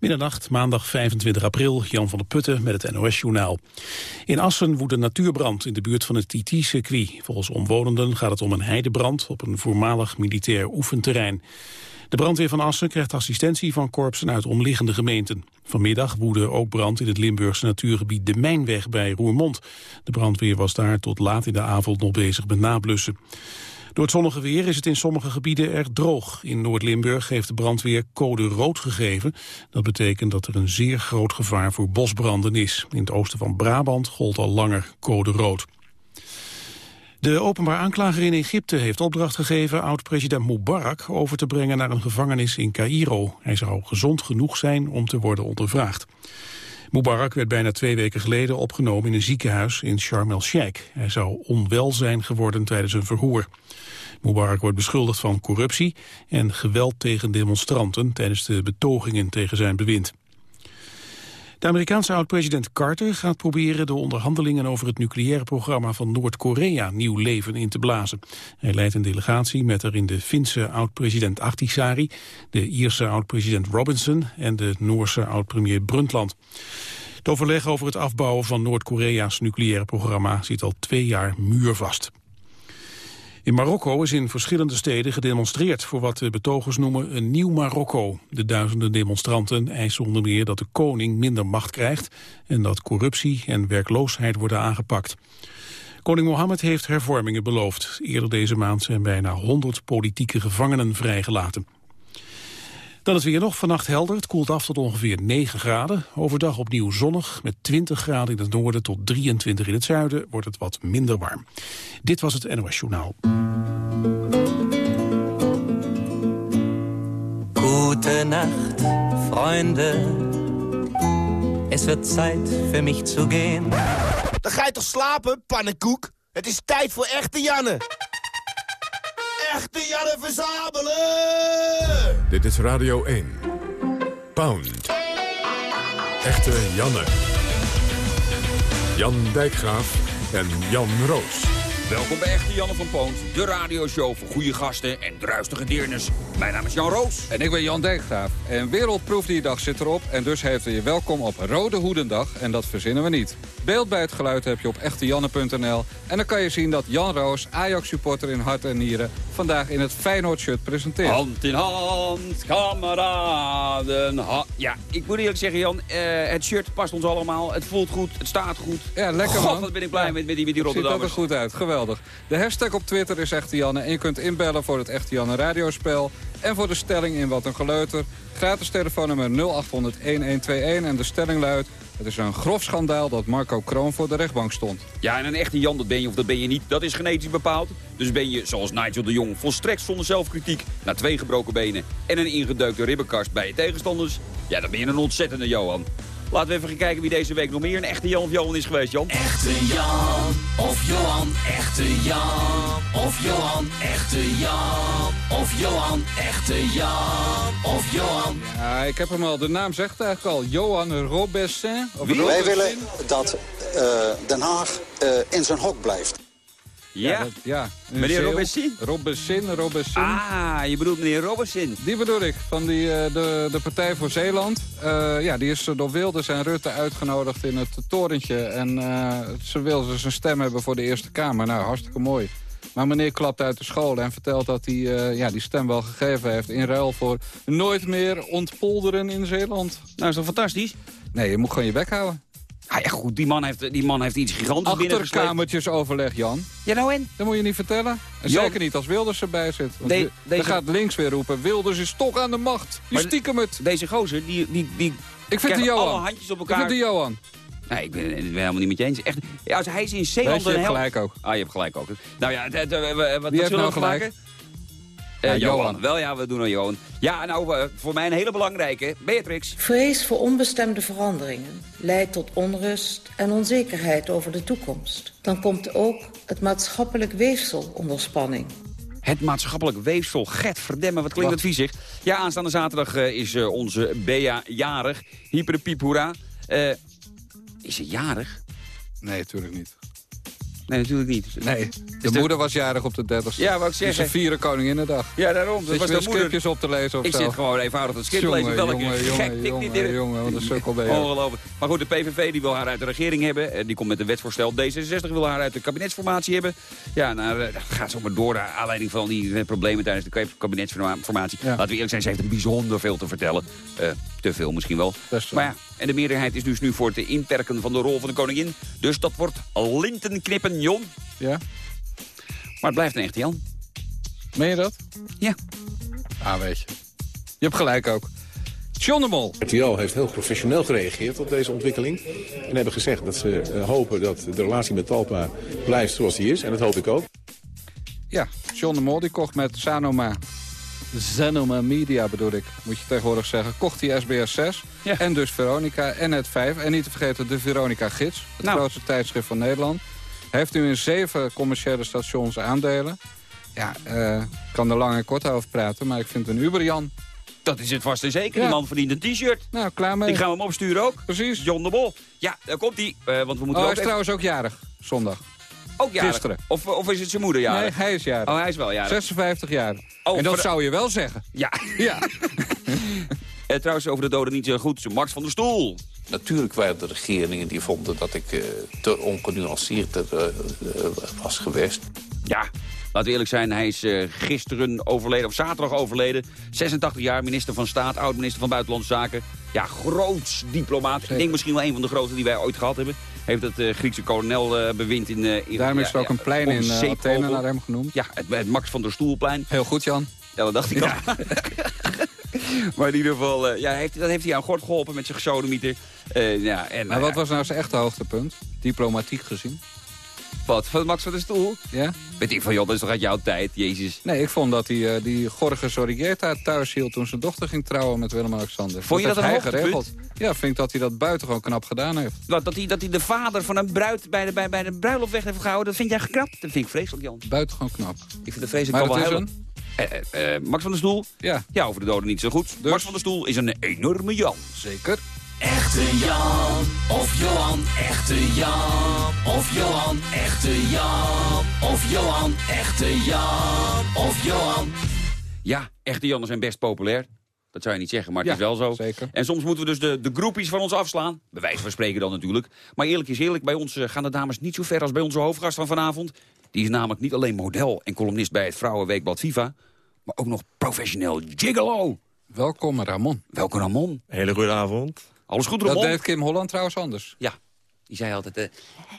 Middernacht, maandag 25 april, Jan van der Putten met het NOS-journaal. In Assen woedt een natuurbrand in de buurt van het TT-circuit. Volgens omwonenden gaat het om een heidebrand op een voormalig militair oefenterrein. De brandweer van Assen krijgt assistentie van korpsen uit omliggende gemeenten. Vanmiddag woedde ook brand in het Limburgse natuurgebied De Mijnweg bij Roermond. De brandweer was daar tot laat in de avond nog bezig met nablussen. Door het zonnige weer is het in sommige gebieden erg droog. In Noord-Limburg heeft de brandweer code rood gegeven. Dat betekent dat er een zeer groot gevaar voor bosbranden is. In het oosten van Brabant gold al langer code rood. De openbaar aanklager in Egypte heeft opdracht gegeven oud-president Mubarak over te brengen naar een gevangenis in Cairo. Hij zou gezond genoeg zijn om te worden ondervraagd. Mubarak werd bijna twee weken geleden opgenomen in een ziekenhuis in Sharm el-Sheikh. Hij zou onwel zijn geworden tijdens een verhoor. Mubarak wordt beschuldigd van corruptie en geweld tegen demonstranten tijdens de betogingen tegen zijn bewind. De Amerikaanse oud-president Carter gaat proberen de onderhandelingen over het nucleaire programma van Noord-Korea nieuw leven in te blazen. Hij leidt een delegatie met erin de Finse oud-president Ahtisaari, de Ierse oud-president Robinson en de Noorse oud-premier Brundtland. Het overleg over het afbouwen van Noord-Korea's nucleaire programma zit al twee jaar muurvast. In Marokko is in verschillende steden gedemonstreerd voor wat de betogers noemen een nieuw Marokko. De duizenden demonstranten eisen onder meer dat de koning minder macht krijgt en dat corruptie en werkloosheid worden aangepakt. Koning Mohammed heeft hervormingen beloofd. Eerder deze maand zijn bijna 100 politieke gevangenen vrijgelaten. Dan is weer nog vannacht helder. Het koelt af tot ongeveer 9 graden. Overdag opnieuw zonnig. Met 20 graden in het noorden tot 23 in het zuiden wordt het wat minder warm. Dit was het NOS Journaal. Nacht, Freunde. Es wird Zeit für mich zu gehen. Dan ga je toch slapen, pannenkoek? Het is tijd voor echte Janne echte Janne verzamelen! Dit is Radio 1. Pound. Echte Janne. Jan Dijkgraaf en Jan Roos. Welkom bij Echte Janne van Poont, de radioshow voor goede gasten en druistige deerners. Mijn naam is Jan Roos. En ik ben Jan Dijkgraaf. En Wereldproefdierdag zit erop en dus heeft we je welkom op Rode Hoedendag. En dat verzinnen we niet. Beeld bij het geluid heb je op echtejanne.nl. En dan kan je zien dat Jan Roos, Ajax-supporter in hart en nieren... vandaag in het Feyenoord-shirt presenteert. Hand in hand, kameraden. ja, ik moet eerlijk zeggen, Jan, uh, het shirt past ons allemaal. Het voelt goed, het staat goed. Ja, lekker God, man. wat ben ik blij met, met die, met die Rotterdammers. Ziet er goed uit, geweldig. De hashtag op Twitter is Echte Janne. En je kunt inbellen voor het Echte Janne radiospel. En voor de stelling in Wat een Geleuter. Gratis telefoonnummer 0800-1121. En de stelling luidt... Het is een grof schandaal dat Marco Kroon voor de rechtbank stond. Ja, en een echte Jan, dat ben je of dat ben je niet. Dat is genetisch bepaald. Dus ben je, zoals Nigel de Jong, volstrekt zonder zelfkritiek... na twee gebroken benen en een ingedeukte ribbenkast bij je tegenstanders... ja, dan ben je een ontzettende Johan. Laten we even gaan kijken wie deze week nog meer een echte Jan of Johan is geweest, Jan. Echte Jan of Johan, echte Jan of Johan, echte Jan of Johan, echte Jan of Johan. Ja, ik heb hem al. De naam zegt eigenlijk al. Johan Robessin. Wij willen dat uh, Den Haag uh, in zijn hok blijft. Ja, ja, ja. meneer Robessin? Robessin, Robessin. Ah, je bedoelt meneer Robessin. Die bedoel ik, van die, uh, de, de Partij voor Zeeland. Uh, ja, die is door Wilders en Rutte uitgenodigd in het torentje. En uh, ze wilden dus een stem hebben voor de Eerste Kamer. Nou, hartstikke mooi. Maar meneer klapt uit de school en vertelt dat hij ja, die stem wel gegeven heeft... in ruil voor nooit meer ontpolderen in Zeeland. Nou, is dat fantastisch? Nee, je moet gewoon je bek houden. Ah ja, goed, die man heeft, die man heeft iets gigantisch Achterkamertjes overleg, Jan. Ja, nou en? Dat moet je niet vertellen. En Jan. zeker niet als Wilders erbij zit. Want De- deze- Dan gaat links weer roepen, Wilders is toch aan de macht. Je stiekem het. Deze gozer, die, die, die Ik vind de Johan. alle handjes op Ik elkaar. vind de Johan. Nee, ik ben ik ben helemaal niet met je eens. Echt, als hij is in Zeeland je hebt gelijk ook. Ah, je hebt gelijk ook. Nou ja, wat, wat heeft zullen nou we gelijk? maken? Eh, Johan. Johan. Wel ja, we doen aan Johan. Ja, nou, eh, voor mij een hele belangrijke. Beatrix. Vrees voor onbestemde veranderingen leidt tot onrust en onzekerheid over de toekomst. Dan komt ook het maatschappelijk weefsel onder spanning. Het maatschappelijk weefsel. Get verdemmen, wat klinkt dat viezig. Ja, aanstaande zaterdag eh, is eh, onze Bea jarig. Hyper de piep hoera. Eh, is ze jarig? Nee, natuurlijk niet. Nee, natuurlijk niet. Nee, de moeder was jarig op de 30ste. Ja, wou ik Dus zeggen. ze vieren Koninginnedag. Ja, daarom. Dat Zit was de moeder. op te lezen of Ik zo? zit gewoon eenvoudig het script te lezen. Welke jongen, gek jongen, jongen, jongen, wat een sukkel ben je. Ongelooflijk. Maar goed, de PVV die wil haar uit de regering hebben. En die komt met een wetsvoorstel. D66 wil haar uit de kabinetsformatie hebben. Ja, nou, eh, dat gaat zo maar door. Naar aanleiding van die eh, problemen tijdens de kab- kabinetsformatie. Ja. Laten we eerlijk zijn, ze heeft een bijzonder veel te vertellen. Eh, te veel misschien wel. Best wel. Maar ja, en de meerderheid is dus nu voor het inperken van de rol van de koningin. Dus dat wordt lintenknippen, Jon. Ja? Maar het blijft een echte Jan. Meen je dat? Ja. Ah, weet je. Je hebt gelijk ook. John de Mol. RTL heeft heel professioneel gereageerd op deze ontwikkeling. En hebben gezegd dat ze eh, hopen dat de relatie met Talpa blijft zoals die is. En dat hoop ik ook. Ja, John de Mol die kocht met Sanoma... Sanoma Media bedoel ik, moet je tegenwoordig zeggen. Kocht hij SBS 6 Ja. en dus Veronica en Net 5. En niet te vergeten de Veronica Gids, het Nou. grootste tijdschrift van Nederland. Hij heeft nu in zeven commerciële stations aandelen. Ja, ik kan er lang en kort over praten, maar ik vind het een Uberjan. Dat is het vast en zeker. Ja. Die man verdient een t-shirt. Nou, klaar mee. Ik ga hem opsturen ook. Precies. John de Bol. Ja, daar komt hij. want we moeten Oh, hij is even... trouwens ook jarig, zondag. Ook jarig. gisteren. Of, of is het zijn moeder Nee, hij is jarig. Oh, hij is wel jarig. 56 jaar. Oh, en dat zou je wel zeggen. Ja. Ja. Eh, trouwens, over de doden niet zo goed. Max van der Stoel. Natuurlijk waren er regeringen die vonden dat ik eh, te ongenuanceerd eh, eh, was geweest. Ja, laten we eerlijk zijn. Hij is gisteren overleden, of zaterdag overleden. 86 jaar, minister van Staat, oud-minister van Buitenlandse Zaken. Ja, groots diplomaat. Ik denk misschien wel een van de grootste die wij ooit gehad hebben. Heeft het eh, Griekse kolonelbewind in, eh in... Daarom is er ook een plein in eh, Athene naar hem genoemd. Ja, het, het Max van der Stoelplein. Heel goed, Jan. Ja, dat dacht ik al. maar in ieder geval, eh, ja, heeft, dat heeft hij aan Gort geholpen met zijn gesodemieter. Eh ja, en, Maar eh, wat was nou zijn echte hoogtepunt? Diplomatiek gezien. Wat? Van Max van der Stoel? Ja? Weet ik van, joh, dat is toch uit jouw tijd, jezus. Nee, ik vond dat hij eh, die Jorge Sorrieta thuis hield toen zijn dochter ging trouwen met Willem-Alexander. Vond je dat een hij geregeld. Ja, vind ik dat hij dat buitengewoon knap gedaan heeft. Wat, dat, hij, dat hij de vader van een bruid bij de, bij, bij de bruiloft weg heeft gehouden, dat vind jij geknapt? Dat vind ik vreselijk, Jan. Buitengewoon knap. Ik vind het vreselijk. Maar wel is huilen. een... Eh, eh, eh, Max van der Stoel? Ja, Ja, over de doden niet zo goed. Dus? Max van der Stoel is een enorme Jan. zeker. Echte Jan of Johan, echte Jan of Johan, echte Jan of Johan, echte Jan of Johan. Ja, echte Jannen zijn best populair. Dat zou je niet zeggen, maar het Ja, is wel zo. zeker. En soms moeten we dus de, de groepies van ons afslaan. Bij wijze van spreken dan natuurlijk. Maar eerlijk is eerlijk, bij ons eh, gaan de dames niet zo ver als bij onze hoofdgast van vanavond. Die is namelijk niet alleen model en columnist bij het Vrouwenweekblad Viva... maar ook nog professioneel gigolo. Welkom, Ramon. Welke Ramon. Hele goede avond. Alles goed, Dat Ramon? deed Kim Holland trouwens anders. Ja, die zei altijd... eh,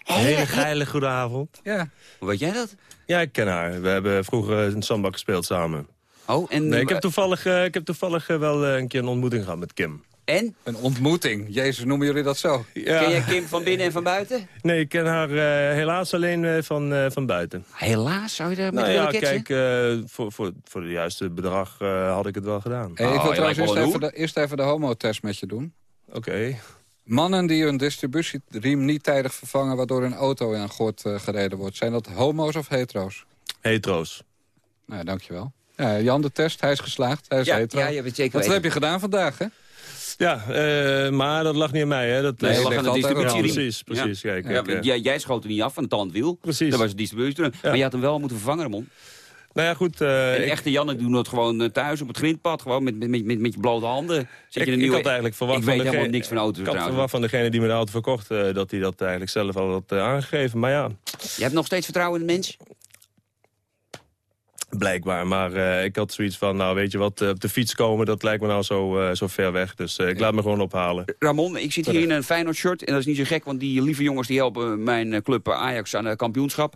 Hele geile goede avond. Ja. hoe weet jij dat? Ja, ik ken haar. We hebben vroeger in het zandbak gespeeld samen. Oh, en... Nee, ik heb toevallig, eh, ik heb toevallig eh, wel eh, een keer een ontmoeting gehad met Kim. En? Een ontmoeting. Jezus, noemen jullie dat zo? Ja. Ken jij Kim van binnen en van buiten? Nee, ik ken haar eh, helaas alleen eh, van, eh, van buiten. Helaas, zou je daar met Nou willen ja, ketsen? kijk, eh, voor, voor, voor het juiste bedrag eh, had ik het wel gedaan. Hey, ik Oh, wil trouwens eerst een even, de, eerst even de homotest met je doen. Oké. Mannen die hun distributieriem niet tijdig vervangen... waardoor hun auto in een gort eh, gereden wordt. Zijn dat homo's of hetero's? Hetero's. Nou, dankjewel. Ja, Jan de test, hij is geslaagd. Hij is Ja, hetero. ja, je weet zeker Wat weten. heb je gedaan vandaag, hè? Ja, eh, maar dat lag niet aan mij, hè. Dat, Nee, eh, dat lag aan de altijd ja, distributie. precies, precies. Kijk, Ja, kijk, want jij, jij schoot er niet af van het tandwiel. Precies. Dat was de distributie. Maar je had hem wel moeten vervangen, Ramon. Nou ja, goed. En ik- echte Jannen doen dat gewoon eh, thuis op het grindpad. Gewoon met, met, met, met je blote handen. Ik, je ik nieuwe... had eigenlijk verwacht Ik van weet helemaal niks van auto's Ik had verwacht van degene die me de auto verkocht... eh, dat hij dat eigenlijk zelf al had aangegeven. Maar ja, Je hebt nog steeds vertrouwen in de mens? Blijkbaar, maar ik had zoiets van, nou weet je wat, op de fiets komen, dat lijkt me nou zo, zo ver weg. Dus ik laat me gewoon ophalen. Ramon, ik zit hier in een Feyenoord shirt. En dat is niet zo gek, want die lieve jongens die helpen mijn club Ajax aan het kampioenschap.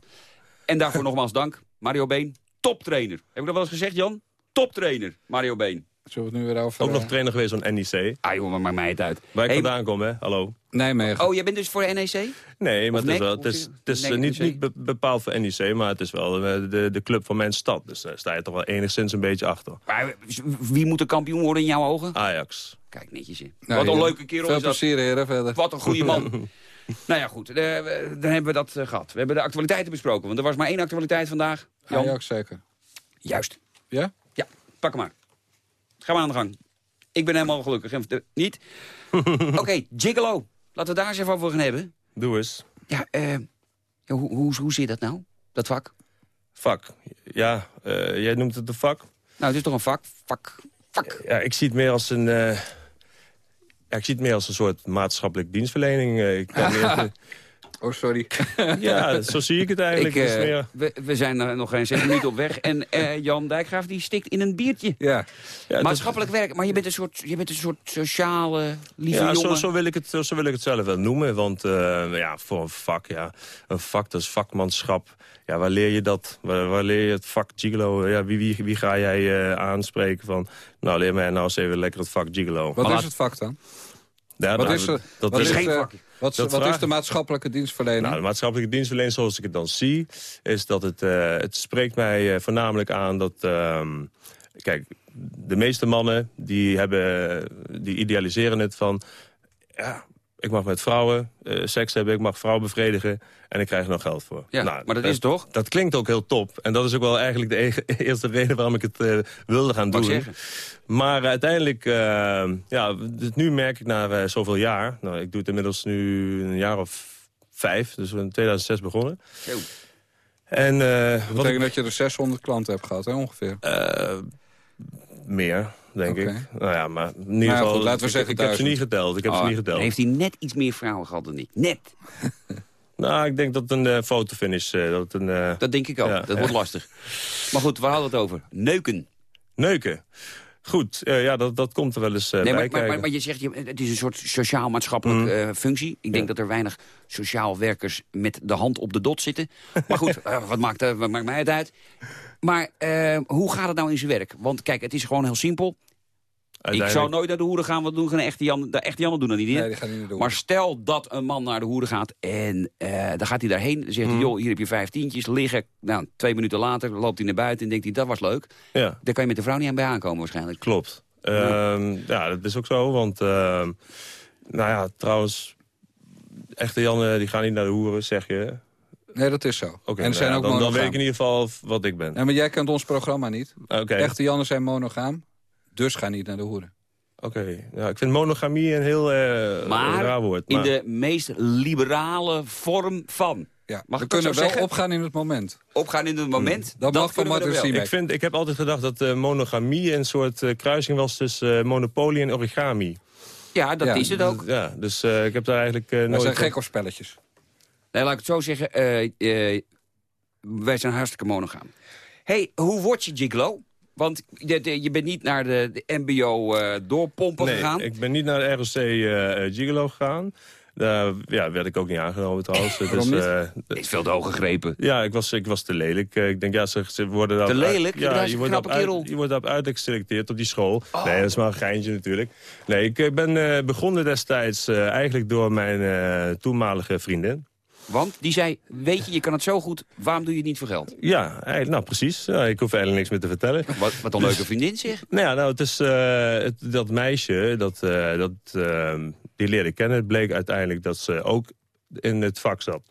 En daarvoor nogmaals dank. Mario Been, toptrainer. Heb ik dat wel eens gezegd, Jan? Toptrainer, Mario Been. Zullen we het nu weer over... Ook nog eh, trainer geweest van NEC, Ah joh, maar maakt mij het uit. waar ik Hey, vandaan kom, hè, hallo. Nijmegen. Oh, jij bent dus voor de NEC? Nee, maar Of het is, wel, het is, zie- het is eh, niet, niet be- bepaald voor NEC, maar het is wel eh, de, de club van mijn stad. Dus daar sta je toch wel enigszins een beetje achter. Maar wie moet de kampioen worden in jouw ogen? Ajax. Kijk, netjes in. Nou, Wat een leuke kerel Veel is dat. plezier, heren, verder. Wat een goede man. nou ja, goed. eh, dan hebben we dat eh, gehad. We hebben de actualiteiten besproken. Want er was maar één actualiteit vandaag. Jan? Ajax zeker. Juist. Ja? Ja, pak hem maar. Gaan we aan de gang. Ik ben helemaal gelukkig. En, niet? Oké, Gigolo. Laten we daar eens even over gaan hebben. Doe eens. Ja, eh, ja, Ja, hoe, hoe, hoe zit dat nou, dat vak? Vak. Ja, eh, jij noemt het een vak. Nou, het is toch een vak? Vak. Vak. Ja, ik zie het meer als een... eh, ja, ik zie het meer als een soort maatschappelijk dienstverlening. Eh, ik kan meer, Oh, sorry. ja, zo zie ik het eigenlijk. Ik, eh, meer- we, we zijn er nog geen zes minuten op weg. En eh, Jan Dijkgraaf die stikt in een biertje. Ja. ja, dat- Maatschappelijk werk, maar je bent een soort, je bent een soort sociale, lieve ja, zo, jongen. zo, wil ik het, zo, zo wil ik het zelf wel noemen. Want eh, ja, voor een vak, ja, een vak, dat is vakmanschap. Ja, waar leer je dat? Waar, waar leer je het vak gigolo? Ja, wie, wie, wie ga jij eh, aanspreken van... Nou, leer mij nou eens even lekker het vak gigolo. Wat Maar is het vak dan? Ja, Wat nou, is, er, dat wat is geen vak. Wat, Dat wat is de maatschappelijke dienstverlening? Nou, de maatschappelijke dienstverlening zoals ik het dan zie... is dat het, eh, het spreekt mij eh, voornamelijk aan dat... ehm, kijk, de meeste mannen die, hebben, die idealiseren het van... ja, ik mag met vrouwen eh, seks hebben, ik mag vrouwen bevredigen... en ik krijg er nog geld voor. Ja, Nou, maar dat is toch? Dat klinkt ook heel top. En dat is ook wel eigenlijk de e- eerste reden waarom ik het eh, wilde gaan Mag doen. zeggen? Maar uiteindelijk, eh, ja, dus nu merk ik na zoveel jaar... Nou, ik doe het inmiddels nu een jaar of vijf, dus we in 2006 begonnen. Zo. En eh, Dat wat betekent ik, dat je er 600 klanten hebt gehad, hè, ongeveer. eh, meer, denk ik. Nou ja, maar in ieder Nou geval, goed, laten we ik, zeggen ik heb ze niet geteld. Ik heb ze Oh, niet geteld. dan heeft hij net iets meer vrouwen gehad dan ik. Net. Nou, ik denk dat een eh, fotofinish, eh, dat een eh, Dat denk ik ook. Ja, dat ja. wordt lastig. Maar goed, waar hadden we het over? Neuken. neuken. Goed, eh, ja, dat, dat komt er wel eens eh, Nee, bij maar, maar, maar, kijken. maar je zegt, het is een soort sociaal-maatschappelijke Mhm. eh, functie. Ik denk dat er weinig sociaal werkers met de hand op de dot zitten. Maar goed, wat, maakt, wat maakt mij het uit? Maar hoe gaat het nou in zijn werk? Want kijk, het is gewoon heel simpel. Ik zou nooit naar de hoeren gaan, want doen geen echte Jan, de echte Jannen doen dat niet. Nee, die gaan niet naar de Maar stel dat een man naar de hoeren gaat en eh, dan gaat hij daarheen. Dan zegt Mhm. hij, joh, hier heb je vijf tientjes liggen. Nou, twee minuten later loopt hij naar buiten en denkt hij, dat was leuk. Ja. Daar kan je met de vrouw niet aan bij aankomen waarschijnlijk. Klopt. Ehm, ja, dat is ook zo, want... ehm, nou ja, trouwens... Echte Janne, die gaan niet naar de hoeren, zeg je. Nee, dat is zo. Oké, en er zijn nou ook ja, dan, dan monogaam. weet ik in ieder geval wat ik ben. Ja, maar jij kent ons programma niet. Oké, Echte Jannen zijn monogaam, dus ga niet naar de hoeren. oké. Ja, ik vind monogamie een heel eh, Maar raar woord. in maar- de meest liberale vorm van. Ja, Mag we kunnen wel zeggen? opgaan in het moment. Opgaan in het moment. Dat mag van er wel. Ik, vind, ik heb altijd gedacht dat eh, monogamie een soort eh, kruising was tussen monopolie en origami. Ja, dat Ja, is het ook. Ja, dus eh, ik heb daar eigenlijk eh, We nooit... zijn gek op spelletjes. Nee, laat ik het zo zeggen. eh, eh, wij zijn hartstikke monogaam. hey, hoe word je gigolo? Want je, de- je bent niet naar de, de mbo eh, doorpompen Nee, gegaan. ik ben niet naar de ROC eh, Gigolo gegaan. Daar ja, werd ik ook niet aangenomen trouwens. Eh, is veel te hoog gegrepen. Ja, ik was, ik was te lelijk. Ik denk, ja, ze, ze worden daar Te lelijk? Je Ja, je wordt, daarop uit, je wordt daarop uitgeselecteerd op die school. Nee, dat is maar een geintje natuurlijk. Nee, ik ben begonnen destijds eigenlijk door mijn toenmalige vriendin. Want die zei, weet je, je kan het zo goed, waarom doe je het niet voor geld? Ja, eigenlijk, nou precies. Ja, ik hoef eigenlijk niks meer te vertellen. Wat, wat een leuke vriendin zeg. Nou ja, nou, het is eh, het- dat meisje, dat, eh, dat, eh, die leerde kennen. Het bleek uiteindelijk dat ze ook in het vak zat.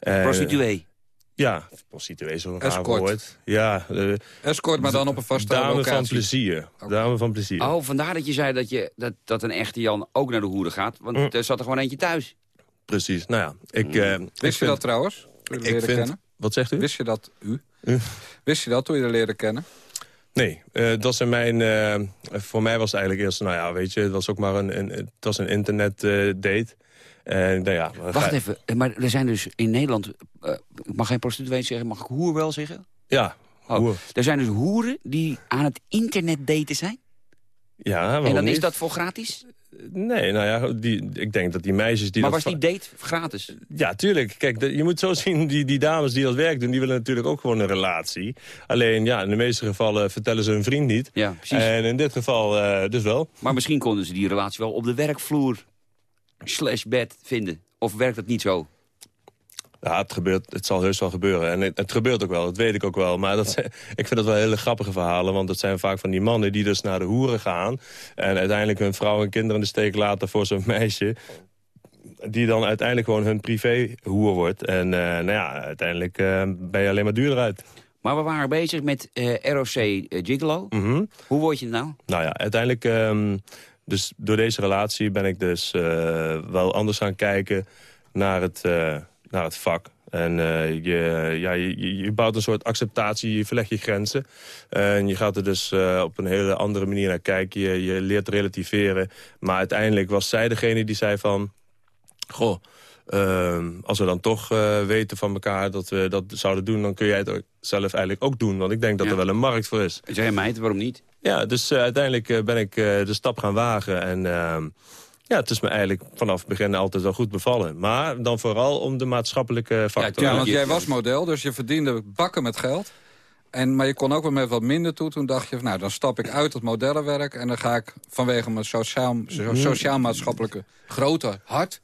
Eh, Prostituee. Ja, prostituee is zo'n raar woord. Ja, eh, Escort, maar dan op een vaste dame locatie. van plezier. Dame van plezier. Oh, vandaar dat je zei dat, je, dat, dat een echte Jan ook naar de hoeren gaat. Want Mm. er zat er gewoon eentje thuis. Precies, nou ja. Ik, eh, ik Wist je vind- dat trouwens? Toen je Ik leerde vind... kennen? Wat zegt u? Wist je dat u? U? Wist je dat toen je er leerde kennen? Nee, eh, dat zijn mijn... eh, voor mij was het eigenlijk eerst... Nou ja, weet je, het was ook maar een, een, het was een internet eh, date. En nou ja... Wacht ga- even, eh, maar er zijn dus in Nederland... eh, ik mag geen prostituee zeggen, mag ik hoer wel zeggen? Ja, Oh, hoer. Er zijn dus hoeren die aan het internet daten zijn. Ja, waarom en dan is dat voor gratis? Nee, nou ja, die, ik denk dat die meisjes die maar dat... was die date gratis? Ja, tuurlijk. Kijk, de- je moet zo zien, die, die dames die dat werk doen... die willen natuurlijk ook gewoon een relatie. Alleen, ja, in de meeste gevallen vertellen ze hun vriend niet. Ja, precies. En in dit geval eh, dus wel. Maar misschien konden ze die relatie wel op de werkvloer slash bed vinden. Of werkt dat niet zo? Ja, het, gebeurt, het zal heus wel gebeuren. En het, het gebeurt ook wel, dat weet ik ook wel. Maar dat, zijn- ik vind dat wel hele grappige verhalen. Want het zijn vaak van die mannen die dus naar de hoeren gaan... en uiteindelijk hun vrouw en kinderen in de steek laten voor zo'n meisje... die dan uiteindelijk gewoon hun privé hoer wordt. En eh, nou ja, uiteindelijk eh, ben je alleen maar duurder uit. Maar we waren bezig met eh, ROC Gigolo. Mhm. Hoe word je het nou? Nou ja, uiteindelijk... ehm, dus door deze relatie ben ik dus wel anders gaan kijken naar het, naar het vak. En eh, je, ja, je, je bouwt een soort acceptatie, je verlegt je grenzen. En je gaat er dus eh, op een hele andere manier naar kijken. Je, je leert relativeren. Maar uiteindelijk was zij degene die zei van... Goh, ehm, als we dan toch eh, weten van elkaar dat we dat zouden doen... dan kun jij het zelf eigenlijk ook doen. Want ik denk dat Ja. er wel een markt voor is. Zeg meid, waarom niet? Ja, dus uiteindelijk ben ik de stap gaan wagen. En ehm, ja, het is me eigenlijk vanaf het begin altijd wel goed bevallen. Maar dan vooral om de maatschappelijke factor. Ja, want jij was model, dus je verdiende bakken met geld. En, maar je kon ook wel met wat minder toe. Toen dacht je, van, nou, dan stap ik uit het modellenwerk... en dan ga ik vanwege mijn sociaal- so- sociaal-maatschappelijke grote hart...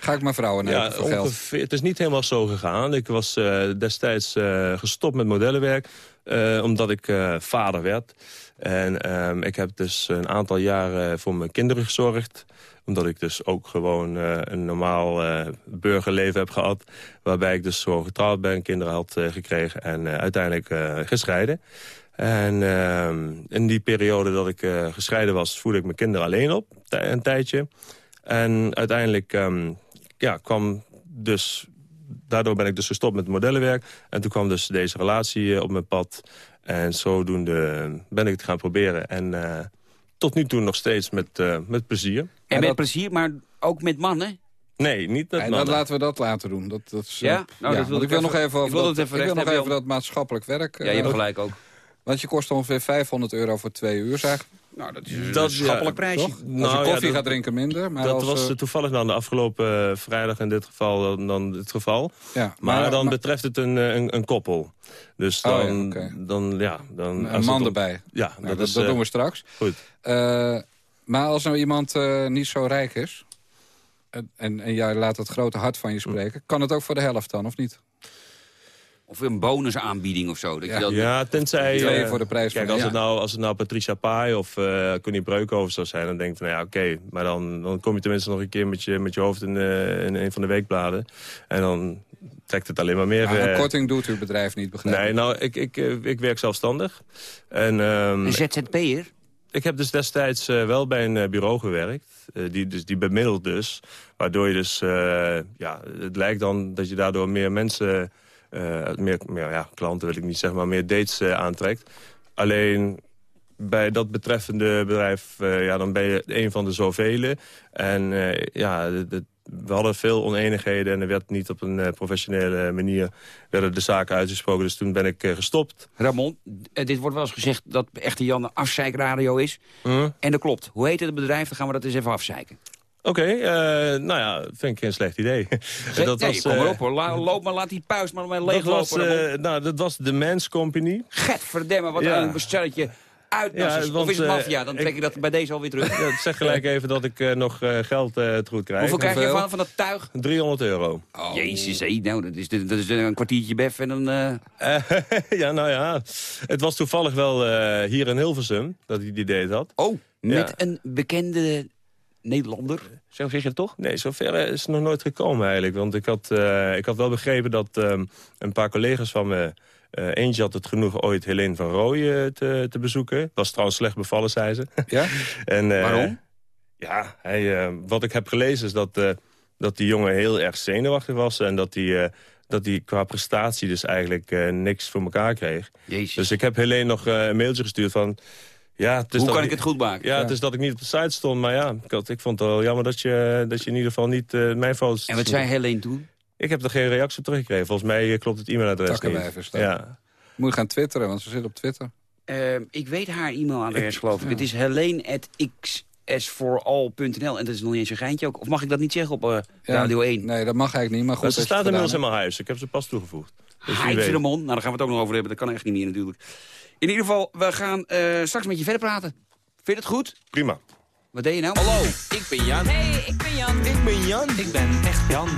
ga ik mijn vrouwen Ja, nemen voor geld. ongeveer, het is niet helemaal zo gegaan. Ik was eh, destijds eh, gestopt met modellenwerk, eh, omdat ik vader werd. En ehm, ik heb dus een aantal jaren voor mijn kinderen gezorgd. Omdat ik dus ook gewoon eh, een normaal eh, burgerleven heb gehad. Waarbij ik dus zo getrouwd ben, kinderen had eh, gekregen en uiteindelijk gescheiden. En ehm, in die periode dat ik gescheiden was, voelde ik mijn kinderen alleen op, een tijdje. En uiteindelijk ehm, ja, kwam dus... Daardoor ben ik dus gestopt met modellenwerk. En toen kwam dus deze relatie eh, op mijn pad. En zodoende ben ik het gaan proberen. En eh, tot nu toe nog steeds met, eh, met plezier. En met plezier, maar ook met mannen? Nee, niet met En mannen. dat laten we dat laten doen. Dat, dat is, Ja? Nou, dat want ik ik wil nog even- over dat, even ik wil nog even dat maatschappelijk werk. Ja, je hebt gelijk ook. Want je kost ongeveer 500 euro voor twee uur, zeg. Nou, dat is een Dat- schappelijk ja, prijsje. Toch? Als Nou, je ja, koffie dat- gaat drinken minder. Maar dat als, was eh, eh, toevallig dan de afgelopen eh, vrijdag in dit geval dan, dan het geval. ja, Maar, dan maar- betreft het een, eh, een, een koppel. Dus Oh, dan, dan, ja, dan... een man erbij. Ja, Nou, dat, is, dat eh, doen we straks. Goed. Eh, maar als nou iemand eh, niet zo rijk is... En, en, en jij laat het grote hart van je spreken... kan het ook voor de helft dan, of niet? Of een bonusaanbieding of zo. Dat Ja. je dat, Ja, tenzij... Twee eh, voor de prijs Kijk, van als, het nou, als het nou Patricia Pai of eh Connie Breukhoven zou zijn... dan denk ik van, nou ja, oké. maar dan, dan kom je tenminste nog een keer met je, met je hoofd in, eh, in een van de weekbladen. En dan trekt het alleen maar meer... Maar eh, een korting doet uw bedrijf niet, begrijp. Nee, nou, ik, ik, ik werk zelfstandig. En, ehm, Een ZZP'er? ik heb dus destijds wel bij een bureau gewerkt. eh, die, dus, die bemiddelt dus. Waardoor je dus... eh, ja, het lijkt dan dat je daardoor meer mensen... eh, meer, meer ja, klanten wil ik niet zeggen, maar meer dates eh, aantrekt. Alleen bij dat betreffende bedrijf, eh, ja, dan ben je een van de zoveel. En ja, we hadden veel oneenigheden en er werd niet op een professionele manier werden de zaken uitgesproken. Dus toen ben ik gestopt. Ramon, dit wordt wel eens gezegd dat Echte Jan een afzeikradio is. Hm? En dat klopt. Hoe heet het bedrijf? Dan gaan we dat eens even afzeiken. Oké, eh, nou ja, vind ik geen slecht idee. dat nee, kom maar eh, op hoor. La- loop maar, laat die puist maar mee dat was, leeglopen. Eh, nou, dat was de Mens Company. Get verdemmen, wat ja. een bestelletje uit. Ja, of want, is het maffia? Dan trek ik- je dat bij deze alweer terug. Ja, zeg gelijk even dat ik eh, nog eh, geld eh te goed krijg. Hoeveel krijg je van, van dat tuig? 300 euro. Jezus, hé, nou, dat is, dat is een kwartiertje bef en een... eh, Eh, ja, nou ja. Het was toevallig wel eh, hier in Hilversum dat hij die deed had. Oh, met Ja. een bekende Nederlander. Zo zeg je het toch? Nee, zover eh, is het nog nooit gekomen eigenlijk. Want ik had, eh, ik had wel begrepen dat ehm, een paar collega's van me... eh, eentje had het genoeg ooit Helene van Rooyen te, te bezoeken. Was trouwens slecht bevallen, zei ze. Ja? en, eh, Waarom? Ja, hij, eh, wat ik heb gelezen is dat, eh, dat die jongen heel erg zenuwachtig was... en dat hij, eh, dat hij qua prestatie dus eigenlijk eh, niks voor elkaar kreeg. Jezus. Dus ik heb Helene nog eh, een mailtje gestuurd van... Ja, het is Hoe kan ik het goed maken? Ja, het is dat ik niet op de site stond, maar ja, ik, had, ik vond het wel jammer dat je, dat je in ieder geval niet eh, mijn foto's... En wat zei Helene toen? Ik heb er geen reactie op teruggekregen. Volgens mij eh, klopt het e-mailadres niet. Ja. Moet je gaan twitteren, want ze zit op Twitter. Ehm, ik weet haar e-mailadres, geloof ik. Het is helene.xsforall.nl. En dat is nog niet eens een geintje ook. Of mag ik dat niet zeggen op eh, Ja, Radio 1? Nee, dat mag eigenlijk niet, maar goed. Maar ze staat het inmiddels in mijn huis. Ik heb ze pas toegevoegd. Dus weet. Ramon. Nou, daar gaan we het ook nog over hebben. Dat kan echt niet meer natuurlijk. In ieder geval, we gaan eh, straks met je verder praten. Vind je het goed? Prima. Wat deed je nou? Hallo, ik ben Jan. Hey, ik ben Jan. Ik ben Jan. Ik ben echt Jan.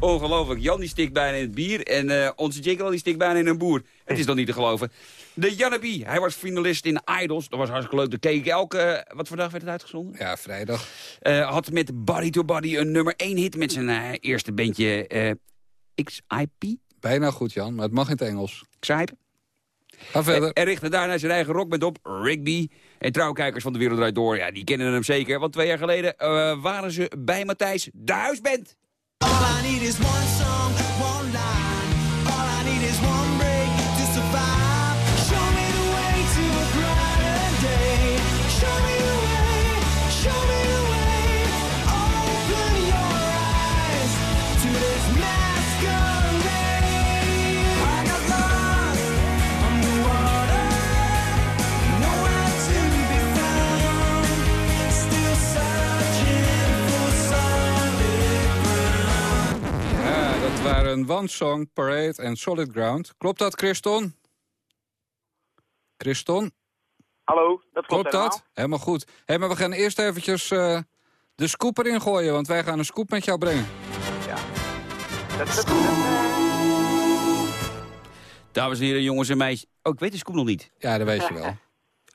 Ongelooflijk. Jan die stikt bijna in het bier. En eh, onze Jekyll die stikt bijna in een boer. Het is nog niet te geloven. De Janneby. Hij was finalist in Idols. Dat was hartstikke leuk. Dat keek ik elke... Wat voor dag werd het uitgezonden? Ja, vrijdag. Eh, had met Body to Body een nummer 1 hit met zijn eh, eerste bandje eh, XIP. Bijna goed, Jan, maar het mag in het Engels. Xype. Ga verder. En richtte daarna zijn eigen rockband op, Rigby. En trouwkijkers van de Wereld Draait Door, ja, die kennen hem zeker. Want twee jaar geleden eh, waren ze bij Matthijs, de huisband. All I need is one song, waren One Song, Parade en Solid Ground. Klopt dat, Christon? Christon? Hallo, dat klopt, Klopt helemaal. dat? Helemaal goed. Hé, maar we gaan eerst eventjes eh, de scoop erin gooien, want wij gaan een scoop met jou brengen. Dames en heren, jongens en meisjes. Oh, ik weet de scoop nog niet. Ja, dat weet je wel.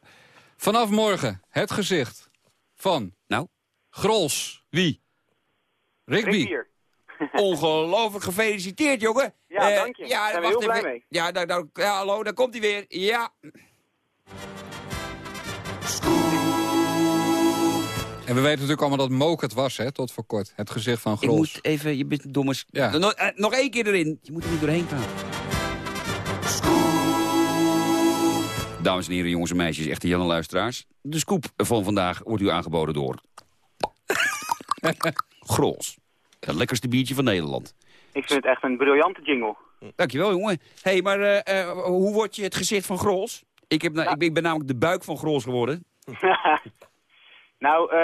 Vanaf morgen het gezicht van... Nou? Grols. Wie? Rigby. Ongelooflijk gefeliciteerd, jongen. Ja, Eh, dank je. Ja, we wacht heel blij even. mee. Ja, nou, nou, ja, hallo, daar komt hij weer. Ja. En we weten natuurlijk allemaal dat Mook het was, hè, tot voor kort. Het gezicht van Ik Grols. moet even, je bent dommers. Ja. Nog, eh, nog één keer erin. Je moet er niet doorheen gaan. Dames en heren, jongens en meisjes, echte Janne luisteraars. De scoop van vandaag wordt u aangeboden door... Grols. Het lekkerste biertje van Nederland. Ik vind het echt een briljante jingle. Dankjewel, jongen. Hey, maar eh, eh, hoe word je het gezicht van Grols? Ik, heb, na- ik, ben, ik ben namelijk de buik van Grols geworden. nou, eh,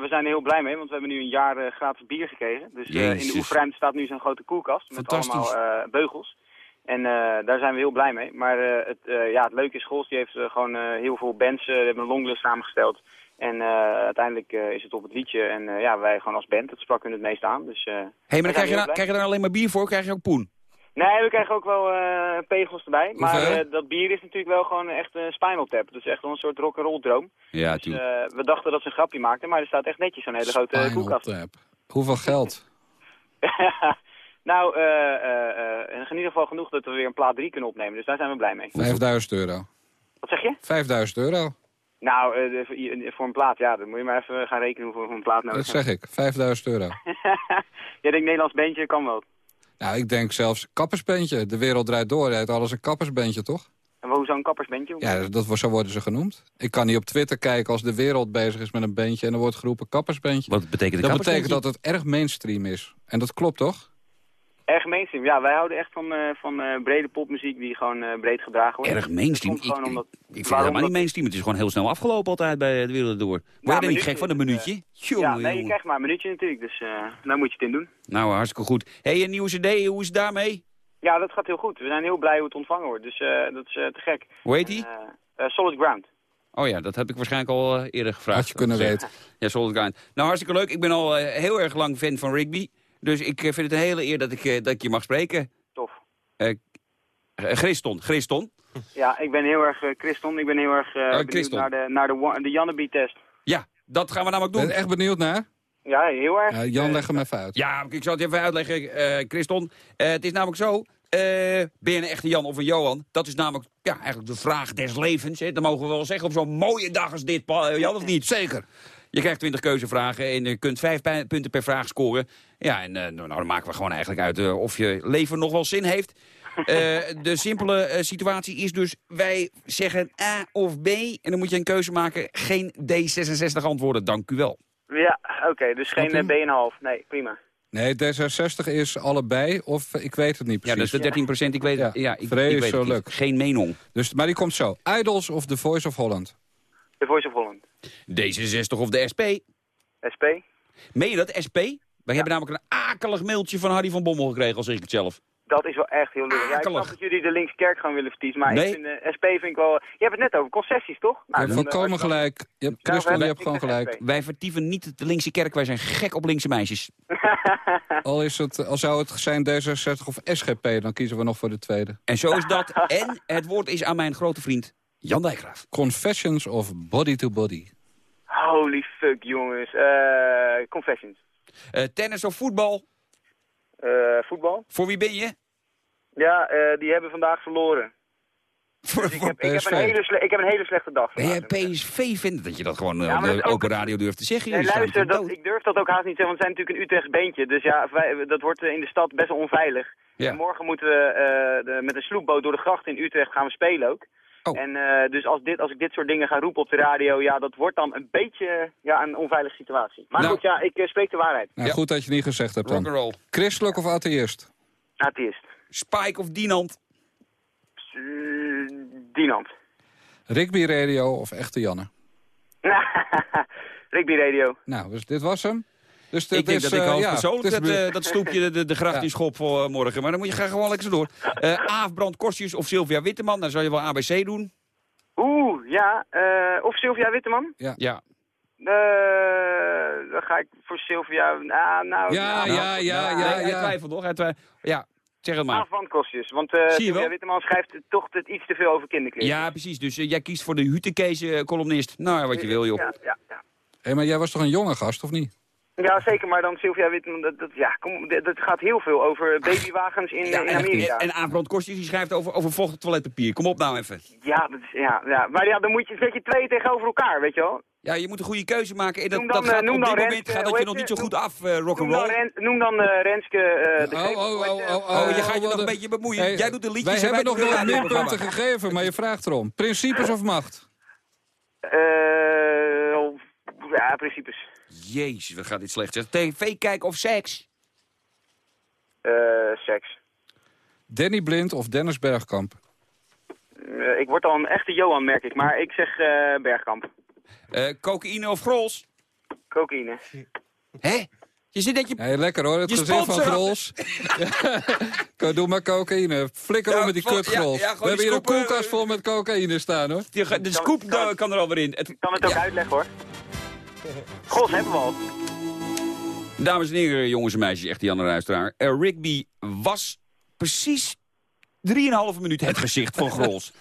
we zijn er heel blij mee, want we hebben nu een jaar gratis bier gekregen. Dus in de oefenruimte staat nu zo'n grote koelkast met allemaal beugels. En daar zijn we heel blij mee. Maar het, ja, het leuke is, Schols die heeft gewoon heel veel bands, die hebben een longlist samengesteld. En eh, uiteindelijk eh, is het op het liedje. En eh, ja, wij gewoon als band, dat sprak hun het meest aan. Dus, Hé, hey, maar dan krijg je, krijg dan alleen maar bier voor? Krijg je ook poen? Nee, we krijgen ook wel pegels erbij. Maar dat bier is natuurlijk wel gewoon echt een Spinal Tap. Dat is echt wel een soort rock'n'roll droom. Ja, Dus, we dachten dat ze een grapje maakten, maar er staat echt netjes zo'n hele grote koelkast. Tap. Hoeveel geld? nou, in ieder geval genoeg dat we weer een plaat 3 kunnen opnemen. Dus daar zijn we blij mee. 5000 euro. Wat zeg je? 5000 euro. Nou, eh, voor, een plaat, ja, dan moet je maar even gaan rekenen hoeveel voor een plaat nodig Dat zeg ik. 5000 euro. Jij denkt Nederlands bandje, kan wel. Nou, ik denk zelfs kappersbandje. De wereld draait door. Hij heet alles een kappersbandje, toch? En hoezo een kappersbandje? Ja, dat, zo worden ze genoemd. Ik kan niet op Twitter kijken als de wereld bezig is met een bandje... en er wordt geroepen kappersbandje. Wat betekent Dat een betekent dat het erg mainstream is. En dat klopt, toch? Erg mainstream. Ja, wij houden echt van, eh, van eh, brede popmuziek die gewoon eh, breed gedragen wordt. Erg mainstream. Ik- omdat, Ik vind het helemaal niet mainstream. Het is gewoon heel snel afgelopen altijd bij de wereld door. Word je Ja, er niet gek van een het, minuutje? ja, Jongen, nee, je krijgt maar een minuutje natuurlijk, dus eh daar moet je het in doen. Nou, hartstikke goed. hey, een nieuwe cd, hoe is het daarmee? Ja, dat gaat heel goed. We zijn heel blij hoe het ontvangen wordt, dus eh, dat is te gek. Hoe heet die? Solid Ground. Oh ja, dat heb ik waarschijnlijk al eerder gevraagd. Had je kunnen weten. Ja, Solid Ground. Nou, hartstikke leuk. Ik ben al heel erg lang fan van Rigby. Dus ik eh, vind het een hele eer dat ik, eh, dat ik je mag spreken. Tof. Eh Christon, Christon. Ja, ik ben heel erg, eh, Christon, ik ben heel erg eh, benieuwd Christon. naar de, naar de, de Janneby-test. Ja, dat gaan we namelijk Ben doen. er echt benieuwd naar? Ja, heel erg. Ja, Jan, leg hem even uit. Ja, ik zal het even uitleggen, eh Christon. Het is namelijk zo, eh, ben je een echte Jan of een Johan? Dat is namelijk ja, eigenlijk de vraag des levens. Hè? Dat mogen we wel zeggen op zo'n mooie dag als dit, Jan, of niet? Zeker. Je krijgt 20 keuzevragen en je kunt vijf pij- punten per vraag scoren. Ja, en eh, nou, dan maken we gewoon eigenlijk uit eh, of je leven nog wel zin heeft. Eh, de simpele situatie is dus, wij zeggen A of B... en dan moet je een keuze maken, geen D66 antwoorden, dank u wel. Ja, oké, dus geen je? eh, B1,5. Nee, prima. Nee, D66 is allebei, of ik weet het niet Ja, precies. dat is de 13 procent, ik weet het. Ja, ik, ik weet het Vreselijk. niet. Geen mening. Dus, maar die komt zo. Idols of The Voice of Holland? The Voice of Holland. D66 of de SP. SP? Meen je dat, SP? Wij hebben namelijk een akelig mailtje van Harry van Bommel gekregen, al zeg ik het zelf. Dat is wel echt heel leuk. Ja, ik snap dat jullie de linkse kerk gewoon willen vertiezen, maar Nee. ik vind de SP vind ik wel... Je hebt het net over concessies, toch? Je Nou, hebt dan, eh, volkomen je gelijk. Je hebt, Nou, Christel, je hebt gewoon gelijk. SP. Wij vertieven niet de linkse kerk, wij zijn gek op linkse meisjes. Al, is het, al zou het zijn D66 of SGP, dan kiezen we nog voor de tweede. En zo is dat. en het woord is aan mijn grote vriend Jan Dijkgraaf. Confessions of Body to Body? Holy fuck, jongens. Eh confessions. Eh, tennis of voetbal? Eh, voetbal? Voor wie ben je? Ja, eh, die hebben vandaag verloren. Voor, Ik heb, ik, heb PSV. een hele sle- ik heb een hele slechte dag jij vandaag. PSV-vindt dat je dat gewoon Ja, op de ook- radio durft te zeggen? Nee, luister, dat, ik durf dat ook haast niet te zeggen, want we zijn natuurlijk een Utrechts beentje. Dus ja, wij, dat wordt in de stad best wel onveilig. Ja. Morgen moeten we de, met een sloepboot door de gracht in Utrecht gaan we spelen ook. Oh. En eh, dus als, dit, als ik dit soort dingen ga roepen op de radio, ja, dat wordt dan een beetje ja, een onveilige situatie. Maar Nou. goed, ja, ik eh, spreek de waarheid. Nou, Ja. goed dat je niet gezegd hebt dan. Rock'n'roll. Christelijk of atheïst? Atheïst. Spike of Dinant? Dinant. Rigby Radio of Echte Janne? Rigby Radio. Nou, dus dit was hem. Dus ik denk dat ik uh, al ja, persoonlijk is dat, dat stoepje de, de gracht Ja. in schop voor eh, morgen. Maar dan moet je ga gewoon lekker zo door. Eh Aaf Brand Kostjes of Sylvia Witteman, dan zou je wel ABC doen. Oeh, ja. eh, of Sylvia Witteman? Ja. Ja. Eh, dan ga ik voor Sylvia... Ah, nou, Ja, nou, ja, ja, Nee, ja, hij ja. twijfelt nog. Hij twijfelt. Ja, zeg het maar. Afwandkostjes. Want eh Zie je Sylvia wel? Witteman schrijft toch het iets te veel over kinderkleren. Ja, precies. Dus jij kiest voor de Hutekees columnist. Nou, ja, wat je wil, joh. Ja, ja, ja. Hé, maar jij was toch een jonge gast, of niet? Ja, zeker, maar dan Sylvia Witteman, dat, dat, ja, kom, dat, dat gaat heel veel over babywagens in, Ja, in en, Amerika. en Aaf Brand Kostjes die schrijft over, over vochtig toiletpapier. Kom op nou even. Ja, dat is, ja, ja, maar ja, dan moet je een beetje twee tegenover elkaar, weet je wel. Ja, je moet een goede keuze maken. En dat, Noem dan, dat gaat eh, noem op dit moment Renske, gaat dat je nog niet zo goed af, uh, Noem dan, rock'n'roll. Ren, noem dan eh, Renske eh de Oh, oh, oh, oh, oh, Oh, je gaat je wat nog een een- beetje bemoeien. Hey, Jij doet de liedjes Wij en hebben nog wel minpunten gegeven, maar je vraagt erom. Principes of macht? Eh, ja, principes. Jezus, wat gaat dit slecht. Zeg. TV kijken of seks? Eh, seks. Danny Blind of Dennis Bergkamp? Eh, ik word al een echte Johan, merk ik, maar ik zeg eh, Bergkamp. Eh, cocaïne of grols? Cocaïne. Hè? Je zit dat je... Hey, lekker hoor, het gezin van Grols. Ja, Doe maar cocaïne. Flikker Ja, op met die kutgrols. ja, We hebben hier een koelkast vol met cocaïne staan hoor. De, de scoop kan, kan er alweer in. Het, kan het ook uitleggen hoor. Gos hebben we al. Dames en heren, jongens en meisjes, echt Jan de Ruisteraar. Eh, Rigby was precies 3,5 minuut het gezicht van Grols.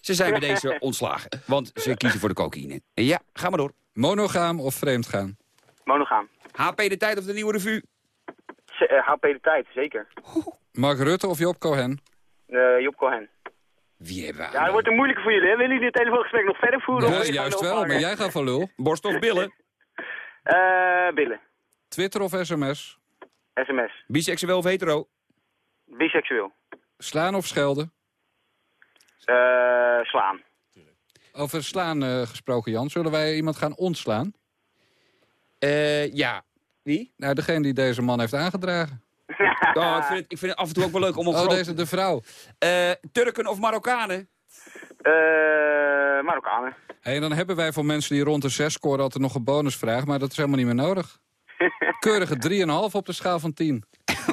Ze zijn bij deze ontslagen, want ze kiezen voor de cocaïne. En ja, ga maar door. Monogaam of vreemd gaan? Monogaam. HP de Tijd of de Nieuwe Revue? Z- eh, HP de tijd, zeker. Mark Rutte of Job Cohen? Eh, Job Cohen. Wie hebben we Ja, dat wordt een moeilijke voor jullie, hè? Willen jullie het telefoongesprek nog verder voeren? Ja, juist wel, maar jij gaat van lul. Borst of billen? Eh, billen. Twitter of sms? SMS. Biseksueel of hetero? Biseksueel. Slaan of schelden? Eh, slaan. Over slaan eh, gesproken, Jan. Zullen wij iemand gaan ontslaan? Eh, ja. Wie? Nou, degene die deze man heeft aangedragen. Oh, ik, vind het, ik vind het af en toe ook wel leuk om een Oh, groot... deze, de vrouw. Eh, Turken of Marokkanen? Eh, Marokkanen. Hey, dan hebben wij voor mensen die rond de 6 scoren altijd nog een bonusvraag, maar dat is helemaal niet meer nodig. Keurige 3,5 op de schaal van 10.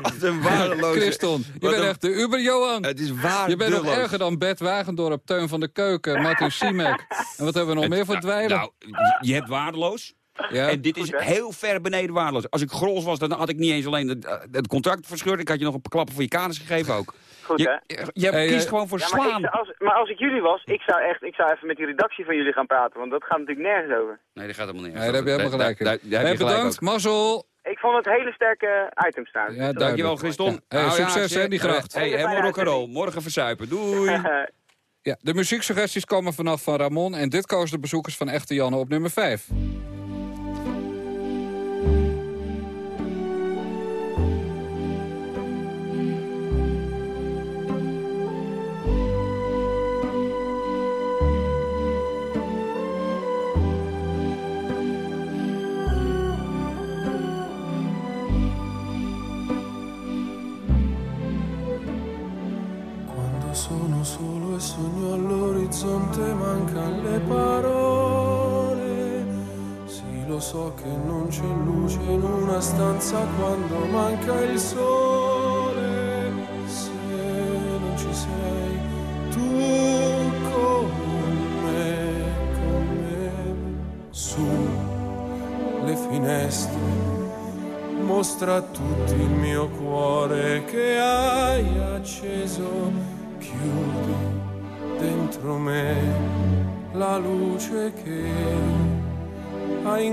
Wat een waardeloze... Christon, je Wat bent een- echt de Uber Johan. Het is Je waardeloos. bent nog erger dan Bert Wagendorp, Teun van de Keuken, Martin Siemek. En wat hebben we nog meer voor dweilen? Nou, je- je hebt waardeloos. Ja. En dit is heel ver beneden waardeloos. Als ik grols was, dan had ik niet eens alleen het, het contract verscheurd. Ik had je nog een paar klappen voor je kaders gegeven ook. Goed, je, hè? je, je Hey, kiest eh, gewoon voor Ja, maar, slaan. ik, als, maar als ik jullie was, ik zou echt, ik zou even met die redactie van jullie gaan praten, want dat gaat natuurlijk nergens over. Nee, dat gaat helemaal niet. Nee, daar heb je helemaal gelijk in. Daar, daar, daar Hey, heb je bedankt, mazzel. Ik vond het hele sterke items trouwens. Ja, Dankjewel. Christon. Ja. Hey, ja, succes, hè, die gracht. Hey, helemaal rock'n'roll. Morgen verzuipen. Doei. Ja, de muzieksuggesties komen vanaf van Ramon en dit koos de bezoekers van Echte Janne op nummer 5.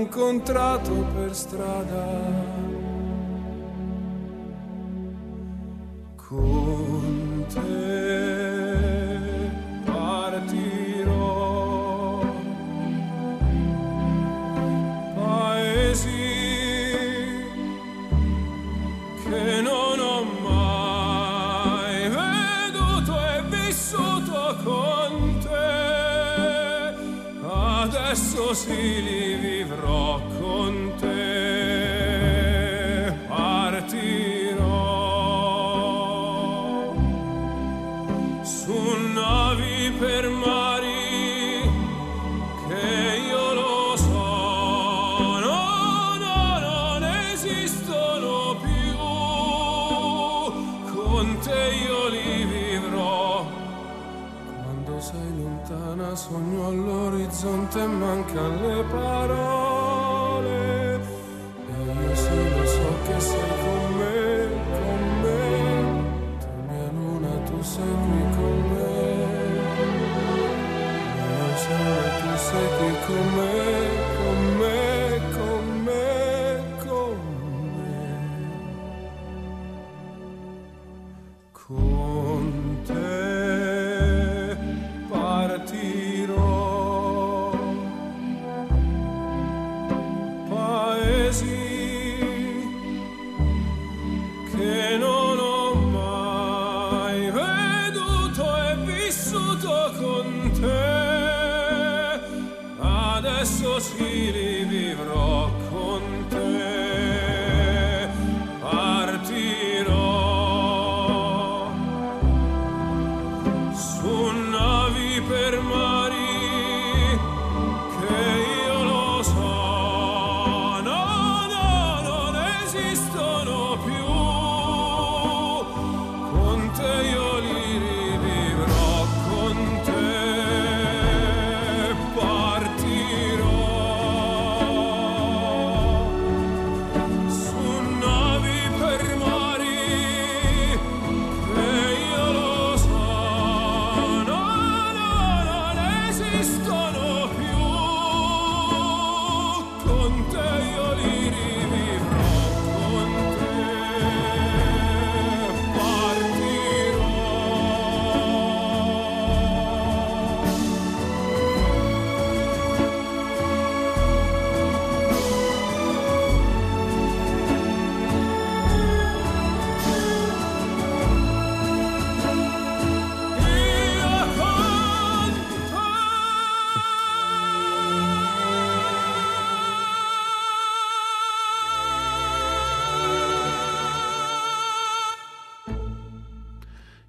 Incontrato per strada. Con partirò paesi non ho mai veduto e vissuto con te. Adesso sì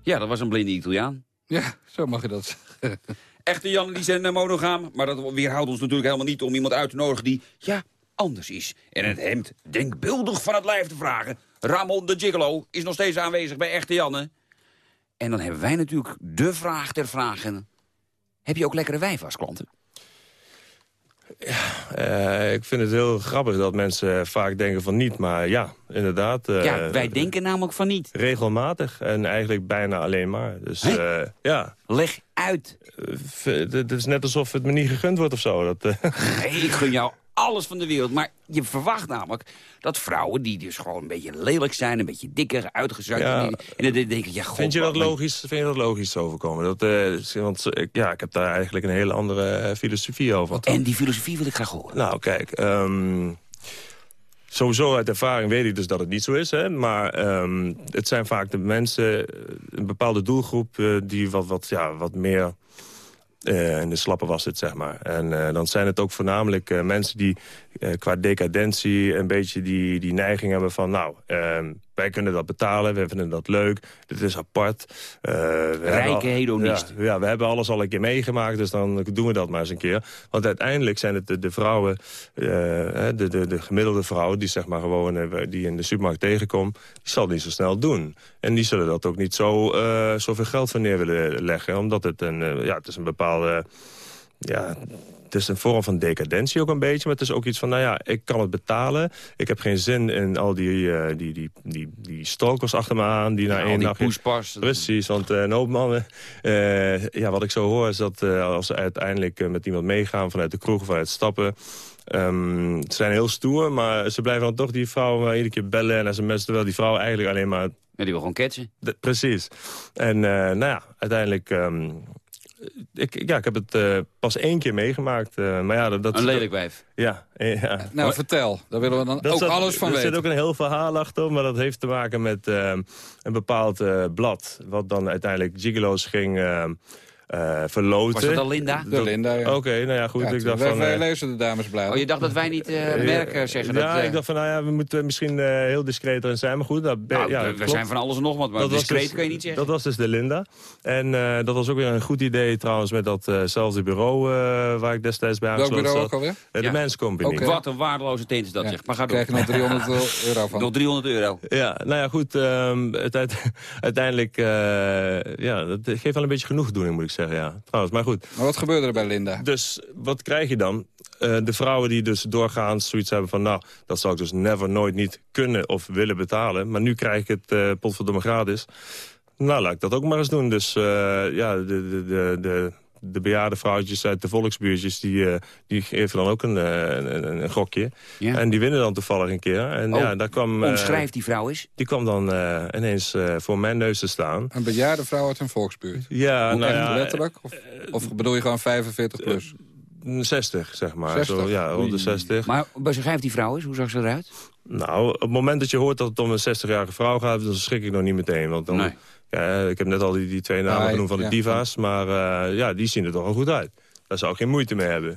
Ja, dat was een blinde Italiaan. Ja, zo mag je dat zeggen. Echte Jan die zijn eh, monogaam, maar dat weerhoudt ons natuurlijk helemaal niet om iemand uit te nodigen die, ja, anders is. En het hemd denkbeeldig van het lijf te vragen. Ramon de Gigolo is nog steeds aanwezig bij Echte Janne. En dan hebben wij natuurlijk de vraag ter vragen. Heb je ook lekkere wijnvasklanten? Eh, ik vind het heel grappig dat mensen vaak denken van niet, maar ja, inderdaad. eh, ja, wij denken namelijk van niet. Regelmatig en eigenlijk bijna alleen maar. Dus eh, ja. Leg uit. Het is net alsof het me niet gegund wordt of zo. Dat, Nee, ik gun jou alles van de wereld. Maar je verwacht namelijk dat vrouwen die dus gewoon een beetje lelijk zijn... een beetje dikker, uitgezakt... Ja. en, dan denk ik, ja, god... vind, je dat logisch, vind je dat logisch overkomen? Dat, eh, want eh, ja, ik heb daar eigenlijk een hele andere eh, filosofie over. En die filosofie wil ik graag horen. Nou, kijk, ehm, sowieso uit ervaring weet ik dus dat het niet zo is. Hè? Maar ehm, het zijn vaak de mensen, een bepaalde doelgroep... die wat, wat, ja, wat meer in de slappe was het, zeg maar. En eh, dan zijn het ook voornamelijk eh, mensen die eh, qua decadentie... een beetje die, die neiging hebben van... nou, ehm, wij kunnen dat betalen, wij vinden dat leuk, dit is apart. We hebben Rijke hedonist. Ja, ja, we hebben alles al een keer meegemaakt, dus dan doen we dat maar eens een keer. Want uiteindelijk zijn het de, de vrouwen, eh, de, de, de gemiddelde vrouw... die zeg maar gewoon die in de supermarkt tegenkomt, die zal het niet zo snel doen. En die zullen dat ook niet zo zoveel geld van neer willen leggen. Omdat het een, ja, het is een bepaalde... Ja, is een vorm van decadentie ook een beetje. Maar het is ook iets van, nou ja, ik kan het betalen. Ik heb geen zin in al die, eh, die, die, die, die stalkers achter me aan. Die na al één poespas. Precies, want eh, een hoop mannen... eh, ja, wat ik zo hoor is dat als ze uiteindelijk met iemand meegaan... vanuit de kroeg, vanuit stappen... ehm, ze zijn heel stoer, maar ze blijven dan toch die vrouw iedere keer bellen en sms'en... terwijl die vrouw eigenlijk alleen maar... Ja, die wil gewoon ketsen. De- precies. En nou ja, uiteindelijk... ehm, ik, ja, ik heb het eh, pas één keer meegemaakt. eh, maar ja, dat, dat, Een lelijk wijf. Ja, eh, ja. Nou, vertel. Daar willen we dan Dat ook zat- alles van er weten. zit ook een heel verhaal achter, maar dat heeft te maken met een bepaald eh, blad. Wat dan uiteindelijk Gigolo's ging eh, verloten. Was dat al Linda? De Linda, ja. Oké, nou ja, goed. Ja, ik dacht wij, van... wij eh, lezen de damesbladen. Oh, je dacht dat wij niet eh merken zeggen ja, dat... eh, ik dacht van, nou ja, we moeten misschien eh, heel discreet erin zijn. Maar goed, dat, nou, ja, we- zijn van alles en nog wat, maar Dat discreet dus- kun je niet zeggen. Dat was dus de Linda. En eh, dat was ook weer een goed idee trouwens met datzelfde bureau eh, waar ik destijds bij Welk aangesloten bureau zat. ook alweer? De Ja. Mens Company. Wat een waardeloze tent is dat, Ja. zeg. Maar ga Krijg je door. nog 300 euro van. Nog 300 euro. Ja, nou ja, goed. ehm, uiteindelijk, eh, ja, dat geeft wel een beetje genoegdoening, moet ik zeggen. Ja. Trouwens, maar goed. Maar wat gebeurde er bij Linda? Dus wat krijg je dan? eh, de vrouwen die dus doorgaans zoiets hebben van... nou, dat zou ik dus never, nooit niet kunnen of willen betalen. Maar nu krijg ik het uh, potverdomme gratis. Nou, laat ik dat ook maar eens doen. Dus uh, ja, de, de, de, de, de bejaarde vrouwtjes uit de volksbuurtjes... die, uh, die geven dan ook een, een, een gokje. Ja. En die winnen dan toevallig een keer. En Oh, ja, daar kwam, uh, Omschrijf die vrouw eens. Die kwam dan uh, ineens uh, voor mijn neus te staan. Een bejaarde vrouw uit een volksbuurt? Ja, Hoe nou ja... letterlijk? Of, of bedoel je gewoon 45 plus? 60, zeg maar. 60? Zo, ja, rond de 60. Maar beschrijf die vrouw eens, hoe zag ze eruit? Nou, op het moment dat je hoort dat het om een 60-jarige vrouw gaat... dan schrik ik nog niet meteen. Want dan, Nee. Ja, ik heb net al die, die twee namen Ah, genoemd van de ja. diva's. Maar uh, ja, die zien er toch wel goed uit. Daar zou ik geen moeite mee hebben.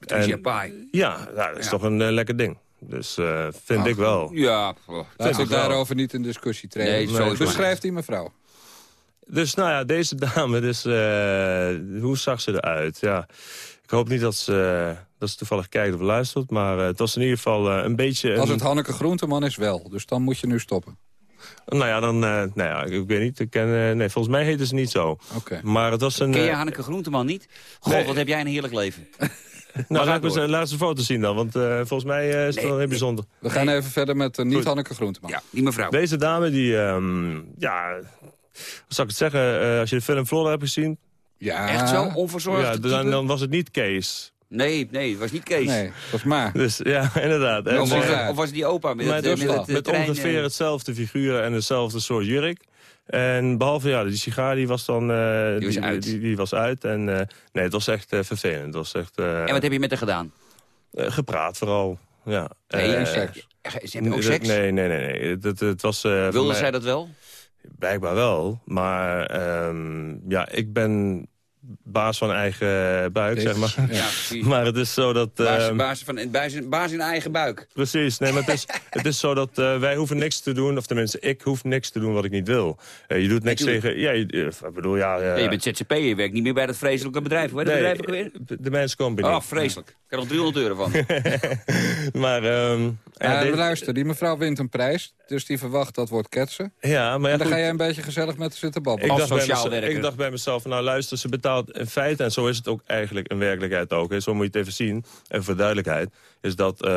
Patricia Pai. Ja, ja, dat is Ja. toch een uh, lekker ding. Dus uh, vind Ach, ik wel. Ja. Laat ik daarover niet in discussie treden. Nee, zo is het Beschrijf die mevrouw. Dus nou ja, deze dame, dus, uh, hoe zag ze eruit? Ja, ik hoop niet dat ze, uh, dat ze toevallig kijkt of luistert. Maar uh, het was in ieder geval een beetje... Als een- het Hanneke Groenteman is wel, dus dan moet je nu stoppen. Nou ja, dan, nou ja, ik weet niet. Ik ken, nee, volgens mij heette ze niet zo. Oké. Maar het was een... Ken je eh, Hanneke Groenteman niet? God, Nee. wat heb jij een heerlijk leven. nou, ga laat, door. eens, laat eens een foto zien dan, want eh, volgens mij eh, is het Nee, wel heel bijzonder. We gaan even verder met uh, niet Goed. Hanneke Groenteman. Ja, die mevrouw. Deze dame, die, ehm, ja, wat zou ik het zeggen, eh, als je de film Florida hebt gezien, Ja. Echt zo, onverzorgd ja, dan, dan was het niet Kees. Nee, nee, het was niet Kees. Nee, dat was maar. Dus ja, inderdaad. En, Of, was, of was het die opa met het, het met het, met trein, ongeveer eh, hetzelfde figuur en hetzelfde soort jurk. En behalve, ja, die sigaar die was dan... eh, Die was uit. Die, die was uit. En eh, nee, het was echt vervelend. Het was echt eh, En wat heb je met haar gedaan? eh, gepraat vooral. Ja. Nee, Eh, seks. Ze hebben ook seks? Nee, nee, nee. nee. Het, het, het was, eh, Wilde mij- zij dat wel? Blijkbaar wel. Maar ehm, ja, ik ben baas van eigen buik, Dit- zeg maar. Ja, precies. Maar het is zo dat... Baas, ehm, baas, van, baas, in- baas in eigen buik. Precies, nee, maar het is, het is zo dat eh, wij hoeven niks te doen, of tenminste, ik hoef niks te doen wat ik niet wil. Eh, je doet niks Natuurlijk. tegen, ja, je, eh, ik bedoel, ja... eh, Ja, je bent ZZP, je werkt niet meer bij dat vreselijke bedrijf. Hoe nee, bedrijf ook weer? de, de Men's Company. Oh, vreselijk. Ik heb er 300 euro van. maar, ehm, ja, luister, die mevrouw wint een prijs, dus die verwacht dat wordt ketsen. ja, maar ja, En dan goed, ga jij een beetje gezellig met zitten ik babbelen. Als dacht, bij sociaal mezelf, werker. ik dacht bij mezelf, nou luister, ze betaalt in feite, en zo is het ook eigenlijk in werkelijkheid ook, hè, zo moet je het even zien, en voor duidelijkheid, is dat eh,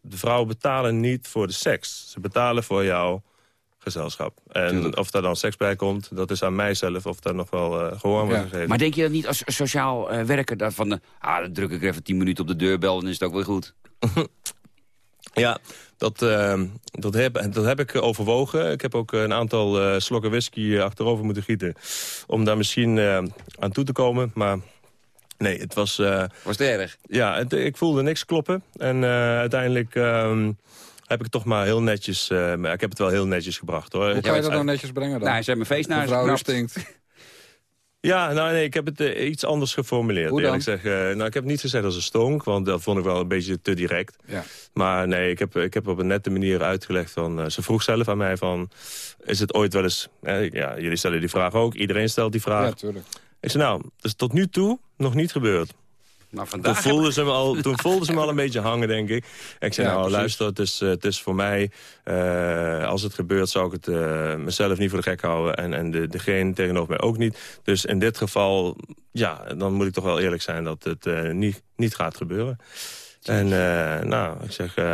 de vrouwen betalen niet voor de seks. Ze betalen voor jouw gezelschap. En Tuurlijk. of daar dan seks bij komt, dat is aan mijzelf of daar nog wel eh gewoon wordt Ja. gegeven. Maar denk je dat niet als sociaal eh, werker dat van... de, ah, dan druk ik even 10 minuten op de deurbel en dan is het ook weer goed. Ja, dat, eh, dat, heb, dat heb ik overwogen. Ik heb ook een aantal eh, slokken whisky achterover moeten gieten... om daar misschien eh, aan toe te komen. Maar nee, het was... eh, Was het erg? ja, het- ik voelde niks kloppen. En eh, uiteindelijk ehm, heb ik het toch maar heel netjes... eh, maar ik heb het wel heel netjes gebracht, hoor. Hoe Ik kan je dat het nou netjes brengen dan? Nou, ze hebben mijn feest naar stinkt. Ja, nou nee, ik heb het eh, iets anders geformuleerd. Hoe dan? eerlijk zeggen. nou, ik heb niet gezegd als een stonk, want dat vond ik wel een beetje te direct. Ja. Maar nee, ik heb, ik heb op een nette manier uitgelegd van... eh, ze vroeg zelf aan mij van, is het ooit wel eens... eh, ja, jullie stellen die vraag ook, iedereen stelt die vraag. ja, tuurlijk. Ik zei, nou, dat is tot nu toe nog niet gebeurd. Toen vandaag voelden, ze me al, toen voelden ze me al een beetje hangen, denk ik. En ik zei, Ja, nou, precies. luister, het is, eh, het is voor mij... eh, als het gebeurt, zou ik het eh, mezelf niet voor de gek houden. En, en de, degene tegenover mij ook niet. Dus in dit geval, ja, dan moet ik toch wel eerlijk zijn... dat het niet, niet gaat gebeuren. En eh, nou, ik zeg, eh,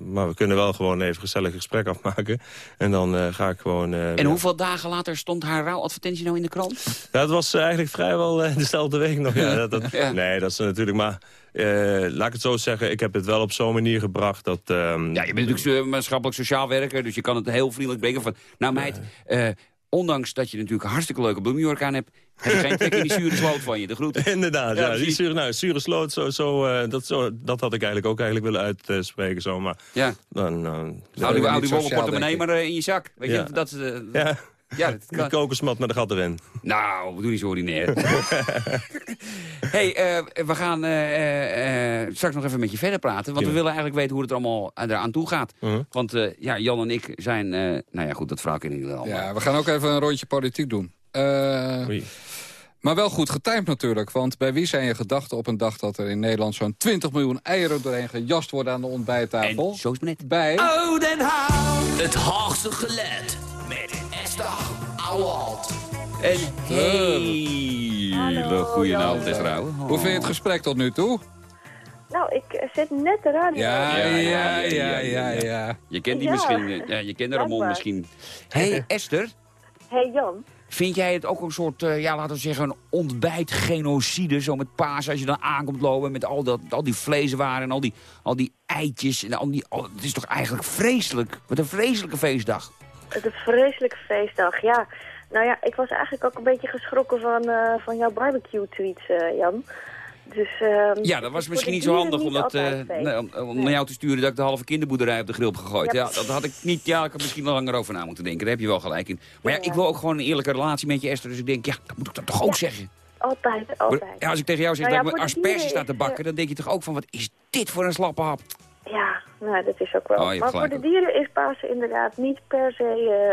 maar we kunnen wel gewoon even een gezellig gesprek afmaken. En dan eh, ga ik gewoon... En ja. hoeveel dagen later stond haar rouwadvertentie nou in de krant? Het was eigenlijk vrijwel dezelfde week nog. Ja, dat, dat- Ja. Nee, dat is natuurlijk... Maar laat ik het zo zeggen, ik heb het wel op zo'n manier gebracht dat... ehm, Ja, je bent natuurlijk maatschappelijk sociaal werker, dus je kan het heel vriendelijk brengen van... Nou meid, ondanks dat je natuurlijk een hartstikke leuke bloemjurk aan hebt... heb je geen trek in die zure sloot van je. De groeten. Inderdaad, Ja, ja. die zure, nou, zure sloot, zo, zo, eh, dat, zo, dat had ik eigenlijk ook eigenlijk willen uitspreken. Zo, maar Ja, dan, dan, portemonnee denk ik. maar eh, in je zak. Weet Ja. dat, kan. kokosmat met een gat erin. Nou, doe niet zo ordinair. hey, eh, we gaan eh, eh, eh, straks nog even met je verder praten. Want we willen eigenlijk weten hoe het er allemaal aan- eraan toe gaat. Mhm. Want eh, ja, Jan en ik zijn... eh, nou ja, goed, dat verhaal kennen jullie allemaal. Ja, we gaan ook even een rondje politiek doen. Eh, Oei. maar wel goed getimed natuurlijk. Want bij wie zijn je gedachten op een dag dat er in Nederland zo'n 20 miljoen eieren doorheen gejast worden aan de ontbijttafel? En zo is het net. Bij Oh, Den Haag. Het Haagse geluid. Ouwald. Een hele goede avond, vrouwen. Hoe vind je het gesprek tot nu toe? zet net de radio. Ja, ja, ja, ja, ja. Je kent die Ja. misschien. eh, Ja, je kent Ramon misschien. Hé, hey, Esther. hey Jan, Vind jij het ook een soort, eh, ja, laten we zeggen, een ontbijtgenocide, zo met paas, als je dan aankomt lopen met al, dat, al die vleeswaren en al die, al die eitjes en al die, al, het is toch eigenlijk vreselijk? Wat een vreselijke feestdag. Het is een vreselijke feestdag. Ja, nou ja, ik was eigenlijk ook een beetje geschrokken van, eh, van jouw barbecue-tweets, eh, Jan. Dus, ehm, Ja, dat was is misschien niet de zo handig om, dat, eh, nee, om, om naar jou te sturen dat ik de halve kinderboerderij op de grill heb gegooid. Ja, Ja, dat had ik niet, ja, ik had misschien wel langer over na moeten denken. Daar heb je wel gelijk in. Maar ja, Ja. ik wil ook gewoon een eerlijke relatie met je, Esther. Dus ik denk, ja, dat moet ik dan toch ook zeggen. Altijd, altijd. Ja, als ik tegen jou zeg Nou dat ik de dieren asperges sta is, te bakken, dan denk je toch ook van, wat is dit voor een slappe hap? Ja, nou, dat is ook wel. Oh, maar voor de dieren is Pasen inderdaad niet per se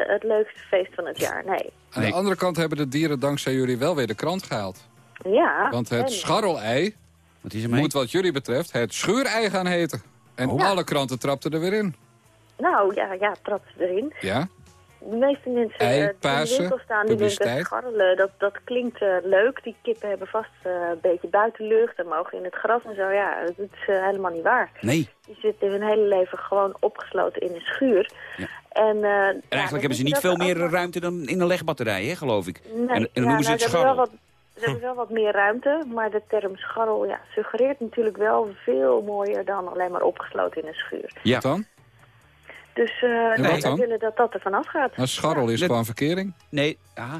eh, het leukste feest van het jaar, nee. Aan de andere kant hebben de dieren dankzij jullie wel weer de krant gehaald. Ja. Want het en- scharrelei Wat is er mee? moet wat jullie betreft het schuurei gaan heten. En Oh. alle kranten trapten er weer in. Nou, ja, ja, trap ze erin. Ja? De meeste mensen Ei, eh, die in de winkel staan, die denken scharrelen, dat, dat klinkt eh, leuk. Die kippen hebben vast eh, een beetje buitenlucht en mogen in het gras en zo. Ja, dat is helemaal niet waar. Nee. Die zitten hun hele leven gewoon opgesloten in een schuur. Ja. En, En eigenlijk hebben ze niet veel meer ruimte dan in een legbatterij, hè, geloof ik. Nee, en, en dan ja, noemen ze nou, het scharrel. wat- Ze hebben wel wat meer ruimte, maar de term scharrel ja, suggereert natuurlijk wel veel mooier dan alleen maar opgesloten in een schuur. Ja. Dan? Dus eh wat wij dan? willen dat dat er vanaf gaat. Nou, scharrel is gewoon verkering. Nee, ah.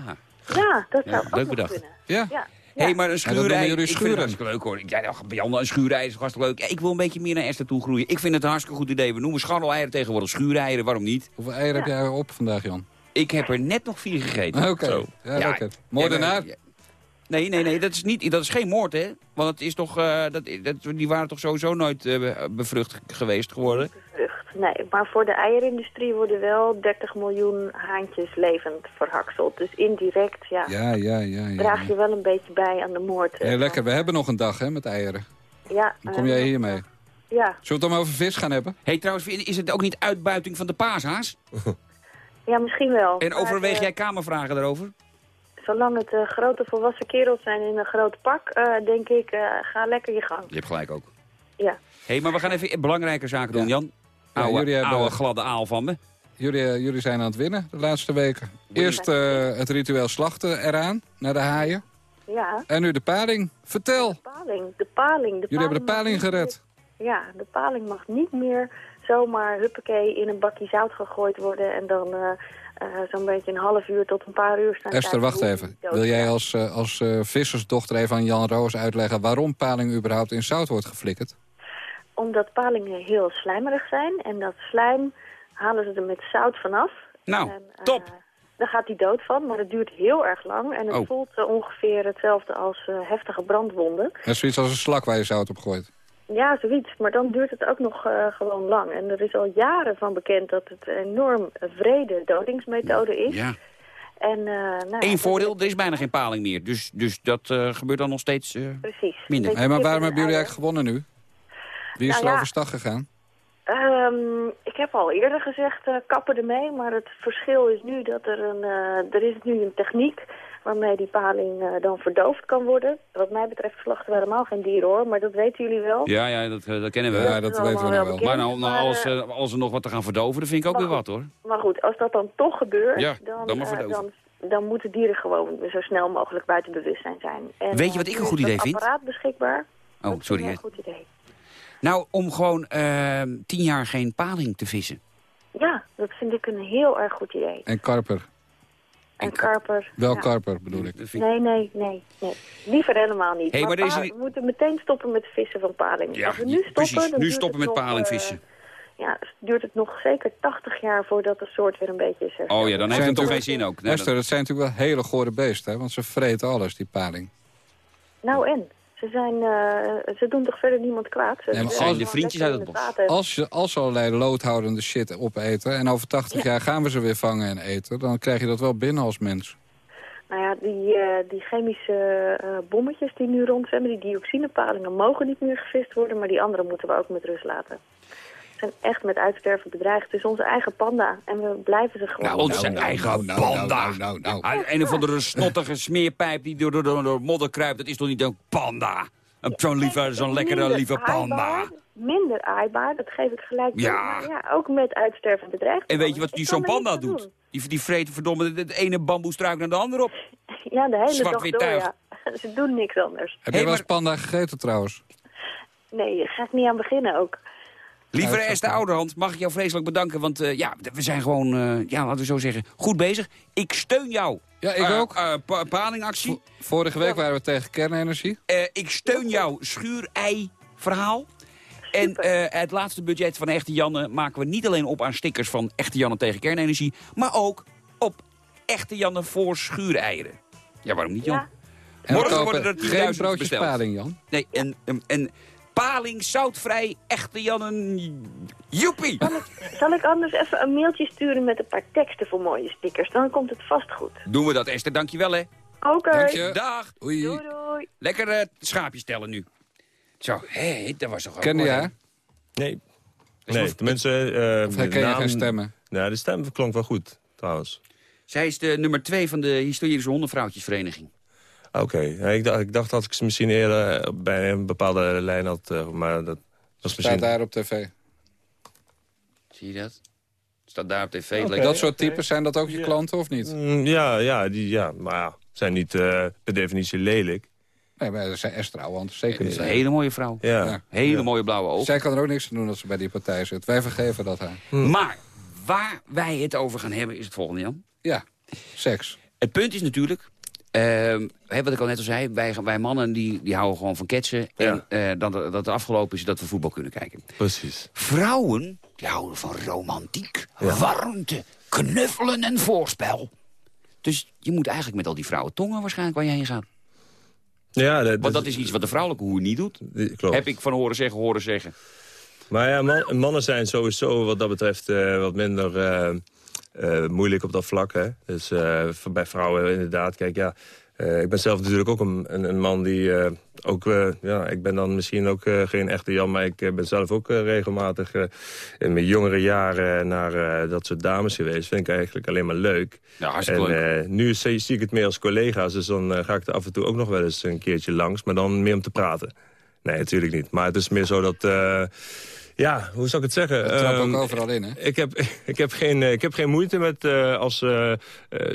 Ja, dat zou Ja, ook leuk bedacht. kunnen. Ja. Ja. Hé, hey, maar een Ja, schuurei, jullie ik vind het leuk hoor. Ja, bij Jan, een schuurei is hartstikke leuk. Ja, ik wil een beetje meer naar Esther toe groeien. Ik vind het een hartstikke goed idee. We noemen scharreleieren tegenwoordig schuureieren, waarom niet? Hoeveel eieren heb jij op vandaag, Jan? Ik heb er net nog vier gegeten. Oké, Zo. ja, lekker. Moordenaar? ja. Nee, nee, nee, dat is, niet, dat is geen moord, hè? Want het is toch, eh, dat, dat, die waren toch sowieso nooit eh, bevrucht geweest geworden? Nee, maar voor de eierindustrie worden wel 30 miljoen haantjes levend verhakseld. Dus indirect, ja, Ja, ja, ja. ja. draag je wel een beetje bij aan de moord. eh, lekker, we hebben nog een dag hè, met eieren. Ja, Dan kom eh, jij hier mee. Ja, Zullen we het dan maar over vis gaan hebben? Hé, hey, trouwens, is het ook niet uitbuiting van de paashaas? ja, misschien wel. En overweeg eh, jij kamervragen daarover? Zolang het eh, grote volwassen kerels zijn in een groot pak, eh, denk ik, eh, ga lekker je gang. Je hebt gelijk ook. Ja. Hé, hey, maar we gaan even belangrijke zaken doen, Jan. Ja, Oude, jullie hebben- oude gladde aal van me. Jullie, eh, jullie zijn aan het winnen de laatste weken. Eerst eh, het ritueel slachten eraan, naar de haaien. Ja, En nu de paling. Vertel. paling, de paling. De Jullie hebben de paling gered. meer- ja, de paling mag niet meer zomaar huppakee in een bakje zout gegooid worden en dan eh, eh, zo'n beetje een half uur tot een paar uur staan. Esther, wacht even. Wil jij als, als eh, vissersdochter even aan Jan Roos uitleggen... waarom paling überhaupt in zout wordt geflikkerd? Omdat palingen heel slijmerig zijn en dat slijm halen ze er met zout vanaf. Nou, En, eh, top. Daar gaat hij dood van, maar het duurt heel erg lang. En het Oh. voelt eh, ongeveer hetzelfde als eh, heftige brandwonden. Dat is zoiets als een slak waar je zout op gooit. Ja, zoiets. Maar dan duurt het ook nog gewoon lang. En er is al jaren van bekend dat het een enorm vrede dodingsmethode is. Ja. En, nou, Eén voordeel, er is bijna geen paling meer. Dus, dus dat gebeurt dan nog steeds Precies. minder. Maar waarom en hebben jullie eigenlijk gewonnen nu? Wie is Nou er ja. overstag gegaan? Ehm, ik heb al eerder gezegd, eh, kappen ermee. Maar het verschil is nu dat er een, eh, er is nu een techniek waarmee die paling eh, dan verdoofd kan worden. Wat mij betreft slachten we helemaal geen dieren hoor, maar dat weten jullie wel. Ja, ja dat, dat kennen we. Ja, dat weten we nou wel. Maar nou, nou maar, als, als er nog wat te gaan verdoven, dat vind ik ook weer goed. wat hoor. Maar goed, als dat dan toch gebeurt, Ja, dan, dan dan, dan moeten dieren gewoon zo snel mogelijk buiten bewustzijn zijn. En, Weet je wat ik een goed idee vind? apparaat beschikbaar. Oh, Dat sorry. een goed idee. Nou, om gewoon eh, tien jaar geen paling te vissen. Ja, dat vind ik een heel erg goed idee. En karper. En karper. Wel ja. karper bedoel ik. Nee, nee, nee, nee. Liever helemaal niet. Hey, maar deze we moeten meteen stoppen met vissen van paling. Ja, Als we nu stoppen, precies. Nu stoppen met palingvissen. eh, ja, duurt het nog zeker 80 jaar voordat de soort weer een beetje is hersteld. Oh ja, dan heeft Zijn het toch geen zin ook. Nee, Esther, dat- dat zijn natuurlijk wel hele gore beesten, hè? want ze vreten alles, die paling. Nou en? Ze, zijn, eh, ze doen toch verder niemand kwaad? Ze Nee, maar als- de vriendjes uit het bos. Als je als ze allerlei loodhoudende shit opeten... en over 80 jaar gaan we ze weer vangen en eten... dan krijg je dat wel binnen als mens. Nou ja, die, eh, die chemische eh, bommetjes die nu rondzwemmen, die dioxinepalingen, mogen niet meer gevist worden, maar die andere moeten we ook met rust laten. Zijn echt met uitsterven bedreigd. Het is onze eigen panda en we blijven ze gewoon... Nou, onze eigen panda. nou, nou. Ah, Een of andere snottige smeerpijp die door, door, door, door modder kruipt, dat is toch niet een panda? Een- Zo'n lieve, zo'n lekkere lieve panda. aaibaar, Minder aaibaar, dat geef ik gelijk. Ja. Maar ja, ook met uitsterven bedreigd. En weet je wat die zo'n panda doet? Die, die vreet verdomme het ene bamboestruik naar de andere op. Ja, de hele dag door, ja. Ze doen niks anders. Heb je wel eens panda gegeten trouwens? Nee, je gaat niet aan beginnen ook. Lieve is Esther Ouderhand, mag ik jou vreselijk bedanken. Want eh, ja, we zijn gewoon, eh, ja, laten we zo zeggen, goed bezig. Ik steun jou. Ja, ik Eh, ook. eh, pa- palingactie. Vorige week waren we tegen kernenergie. Eh, ik steun jouw schuurei-verhaal. En eh, het laatste budget van Echte Janne maken we niet alleen op aan stickers van Echte Janne tegen kernenergie, maar ook op Echte Janne voor schuureieren. Ja, waarom niet, Jan? Ja. Morgen worden er 10.000 geen broodjes besteld. paling, Jan. Nee, en, en, en paling, zoutvrij, Echte Janne, joepie! Zal ik anders even een mailtje sturen met een paar teksten voor mooie stickers? Dan komt het vast goed. Doen we dat, Esther, dankjewel hè. Oké. Dank je. Dag. Oei. Doei doei. Lekker eh, schaapjes tellen nu. Zo, hé, dat was toch ook... Mooi, jij? hè? Nee. Nee, tenminste... eh, Of herken je naam- geen stemmen? Nee, de stem klonk wel goed, trouwens. Zij is de nummer twee van de historische hondenvrouwtjesvereniging. Oké, ja, ik, dacht, ik dacht dat ik ze misschien eerder eh, bij een bepaalde lijn had, eh, maar dat was Staat misschien... daar op tv. Zie je dat? Staat daar op tv. Dat soort types, zijn dat ook je klanten of niet? Mm, ja, ja, die, ja, maar ja, zijn niet eh, per definitie lelijk. Nee, maar dat zijn Esther Ouwehand zeker Dat niet. is een hele mooie vrouw. Ja. Ja. Hele mooie blauwe ogen. Zij kan er ook niks aan doen dat ze bij die partij zit. Wij vergeven dat haar. Maar waar wij het over gaan hebben is het volgende, Jan. Ja, seks. Het punt is natuurlijk... ehm, wat ik al net al zei, wij, wij mannen die, die houden gewoon van ketsen. Ja. En eh, dat, dat het afgelopen is dat we voetbal kunnen kijken. Precies. Vrouwen die houden van romantiek, warmte, knuffelen en voorspel. Dus je moet eigenlijk met al die vrouwen tongen waarschijnlijk waar je heen gaat. Ja, dat, Want dat is iets wat de vrouwelijke hoer niet doet. klopt. Heb ik van horen zeggen, horen zeggen. Maar ja, man- mannen zijn sowieso wat dat betreft eh, wat minder eh, eh, moeilijk op dat vlak. Hè? Dus eh, bij vrouwen inderdaad, kijk ja... eh, ik ben zelf natuurlijk ook een, een, een man die ook... ja, ik ben dan misschien ook geen echte Jan... maar ik ben zelf ook regelmatig in mijn jongere jaren... naar dat soort dames geweest. Vind ik eigenlijk alleen maar leuk. Ja, hartstikke en, leuk. nu zie, zie ik het meer als collega's. Dus dan ga ik er af en toe ook nog wel eens een keertje langs. Maar dan meer om te praten. Nee, natuurlijk niet. Maar het is meer zo dat... ja, hoe zou ik het zeggen? Trapt Ehm, ook overal in, hè? ik heb, ik, heb geen, eh, ik heb geen moeite met eh, als eh,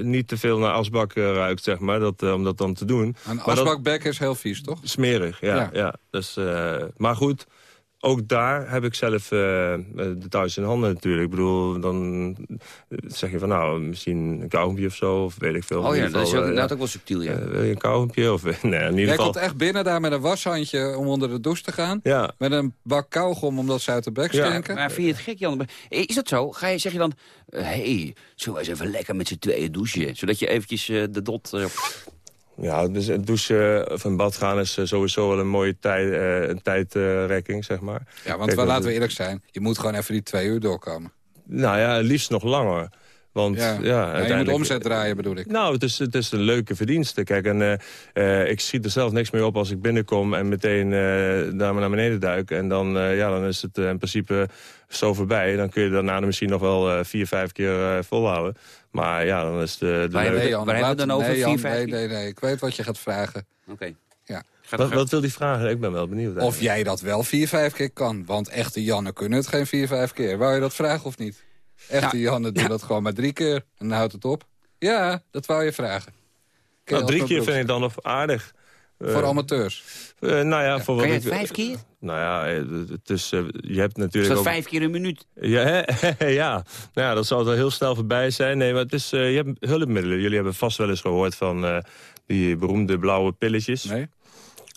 niet te veel naar asbak ruikt, zeg maar. Dat, om dat dan te doen. Een asbakbek is heel vies, toch? Smerig, ja. Ja. ja. Dus, maar goed, ook daar heb ik zelf eh, de thuis in handen natuurlijk. Ik bedoel, dan zeg je van nou, misschien een kauwgompje of zo. Of weet ik veel. Oh ja, dat is ook, eh, inderdaad ook wel subtiel, ja. eh, wil je een kauwgompje? Of, nee, in ieder Jij geval... komt echt binnen daar met een washandje om onder de douche te gaan. Ja, Met een bak kauwgom omdat ze uit de bek Ja. stinken. Maar vind je het gek, Jan? Is dat zo? Ga je, zeg je dan, hé, hey, zullen we eens even lekker met z'n tweeën douchen? Zodat je eventjes eh, de dot... eh, Ja, dus het douchen of een bad gaan is eh, sowieso wel een mooie tijd, eh, een tijdrekking, zeg maar. Ja, want Kijk, wel, laten we eerlijk zijn. Je moet gewoon even die twee uur doorkomen. Nou ja, liefst nog langer. Want ja, Ja. Ja, je moet uiteindelijk- omzet draaien, bedoel ik. Nou, het is, het is een leuke verdienste. Kijk, en, eh, eh, ik schiet er zelf niks meer op als ik binnenkom... en meteen eh, daar naar beneden duik. En dan, eh, ja, dan is het in principe zo voorbij. Dan kun je daarna misschien nog wel eh, vier, vijf keer eh, volhouden. Maar ja, dan is de, de leuke- hebben Nee, Jan, waar hebben we dan over? Nee, Jan, Vier, vijf nee, keer? nee, nee. Ik weet wat je gaat vragen. Oké. Ja. Wat, wat wil die vragen? Ik ben wel benieuwd. Of jij dat wel vier, vijf keer kan. Want echte Janne kunnen het geen vier, vijf keer. Wou je dat vragen of niet? Echte Ja. Janne doen Ja. dat gewoon maar drie keer. En dan houdt het op. Ja, dat wou je vragen. Ken Nou, drie keer vind ik dan nog aardig. bedoelt? Voor Eh, amateurs. eh, nou ja, voor wat je ik- vijf keer? Nou ja, eh, het is, eh, je hebt Is natuurlijk dat ook... vijf keer een minuut? Ja, ja. Nou ja, dat zal er heel snel voorbij zijn. Nee, maar het is, eh, je hebt hulpmiddelen. Jullie hebben vast wel eens gehoord van eh, die beroemde blauwe pilletjes. Nee?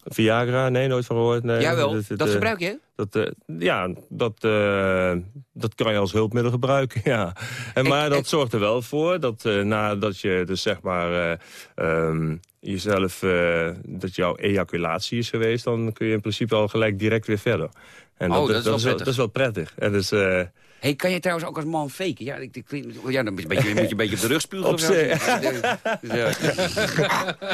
Viagra? Nee, nooit van gehoord. Nee, Jawel, Dat, dat eh, gebruik je? Dat, eh, ja, dat, eh, dat kan je als hulpmiddel gebruiken, ja. En, maar dat zorgt er wel voor dat nadat je dus zeg maar eh, ehm, jezelf, dat jouw ejaculatie is geweest, dan kun je in principe al gelijk direct weer verder. En Oh, dat is wel dat, prettig. dat is wel prettig. En dus, Hey, kan je trouwens ook als man faken? Ja, ik, ik, ja dan moet je, een beetje, moet je een beetje op de rug spugen. Op. Dus, ja.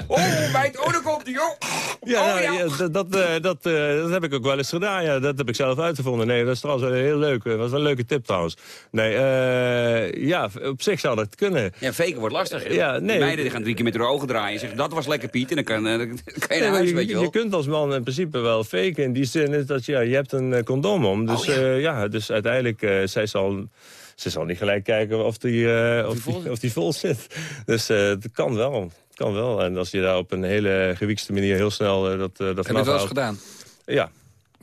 Oh, bij het ode komt die, joh. Ja, nou, ja, dat, dat, eh, dat, eh, dat heb ik ook wel eens gedaan. Ja. Dat heb ik zelf uitgevonden. Nee, dat is trouwens wel heel leuk. Dat was wel een leuke tip trouwens. Nee, eh, ja, op zich zou dat kunnen. Ja, faken wordt lastig. Ja, nee. Die meiden die gaan drie keer met hun ogen draaien en zeggen, dat was lekker Piet. En dan kan, eh, dan kan je naar huis, je, weet je je wel. kunt als man in principe wel faken. In die zin is dat ja, je hebt een eh, condoom om. Dus, Oh, ja. ja. ja, dus uiteindelijk, eh, zij zal, ze zal niet gelijk kijken of die, eh, of die, of die vol zit. Dus eh het kan wel. Het kan wel. En als je daar op een hele gewiekste manier heel snel eh, dat, dat Heb je vanaf het wel eens haalt- gedaan? Ja.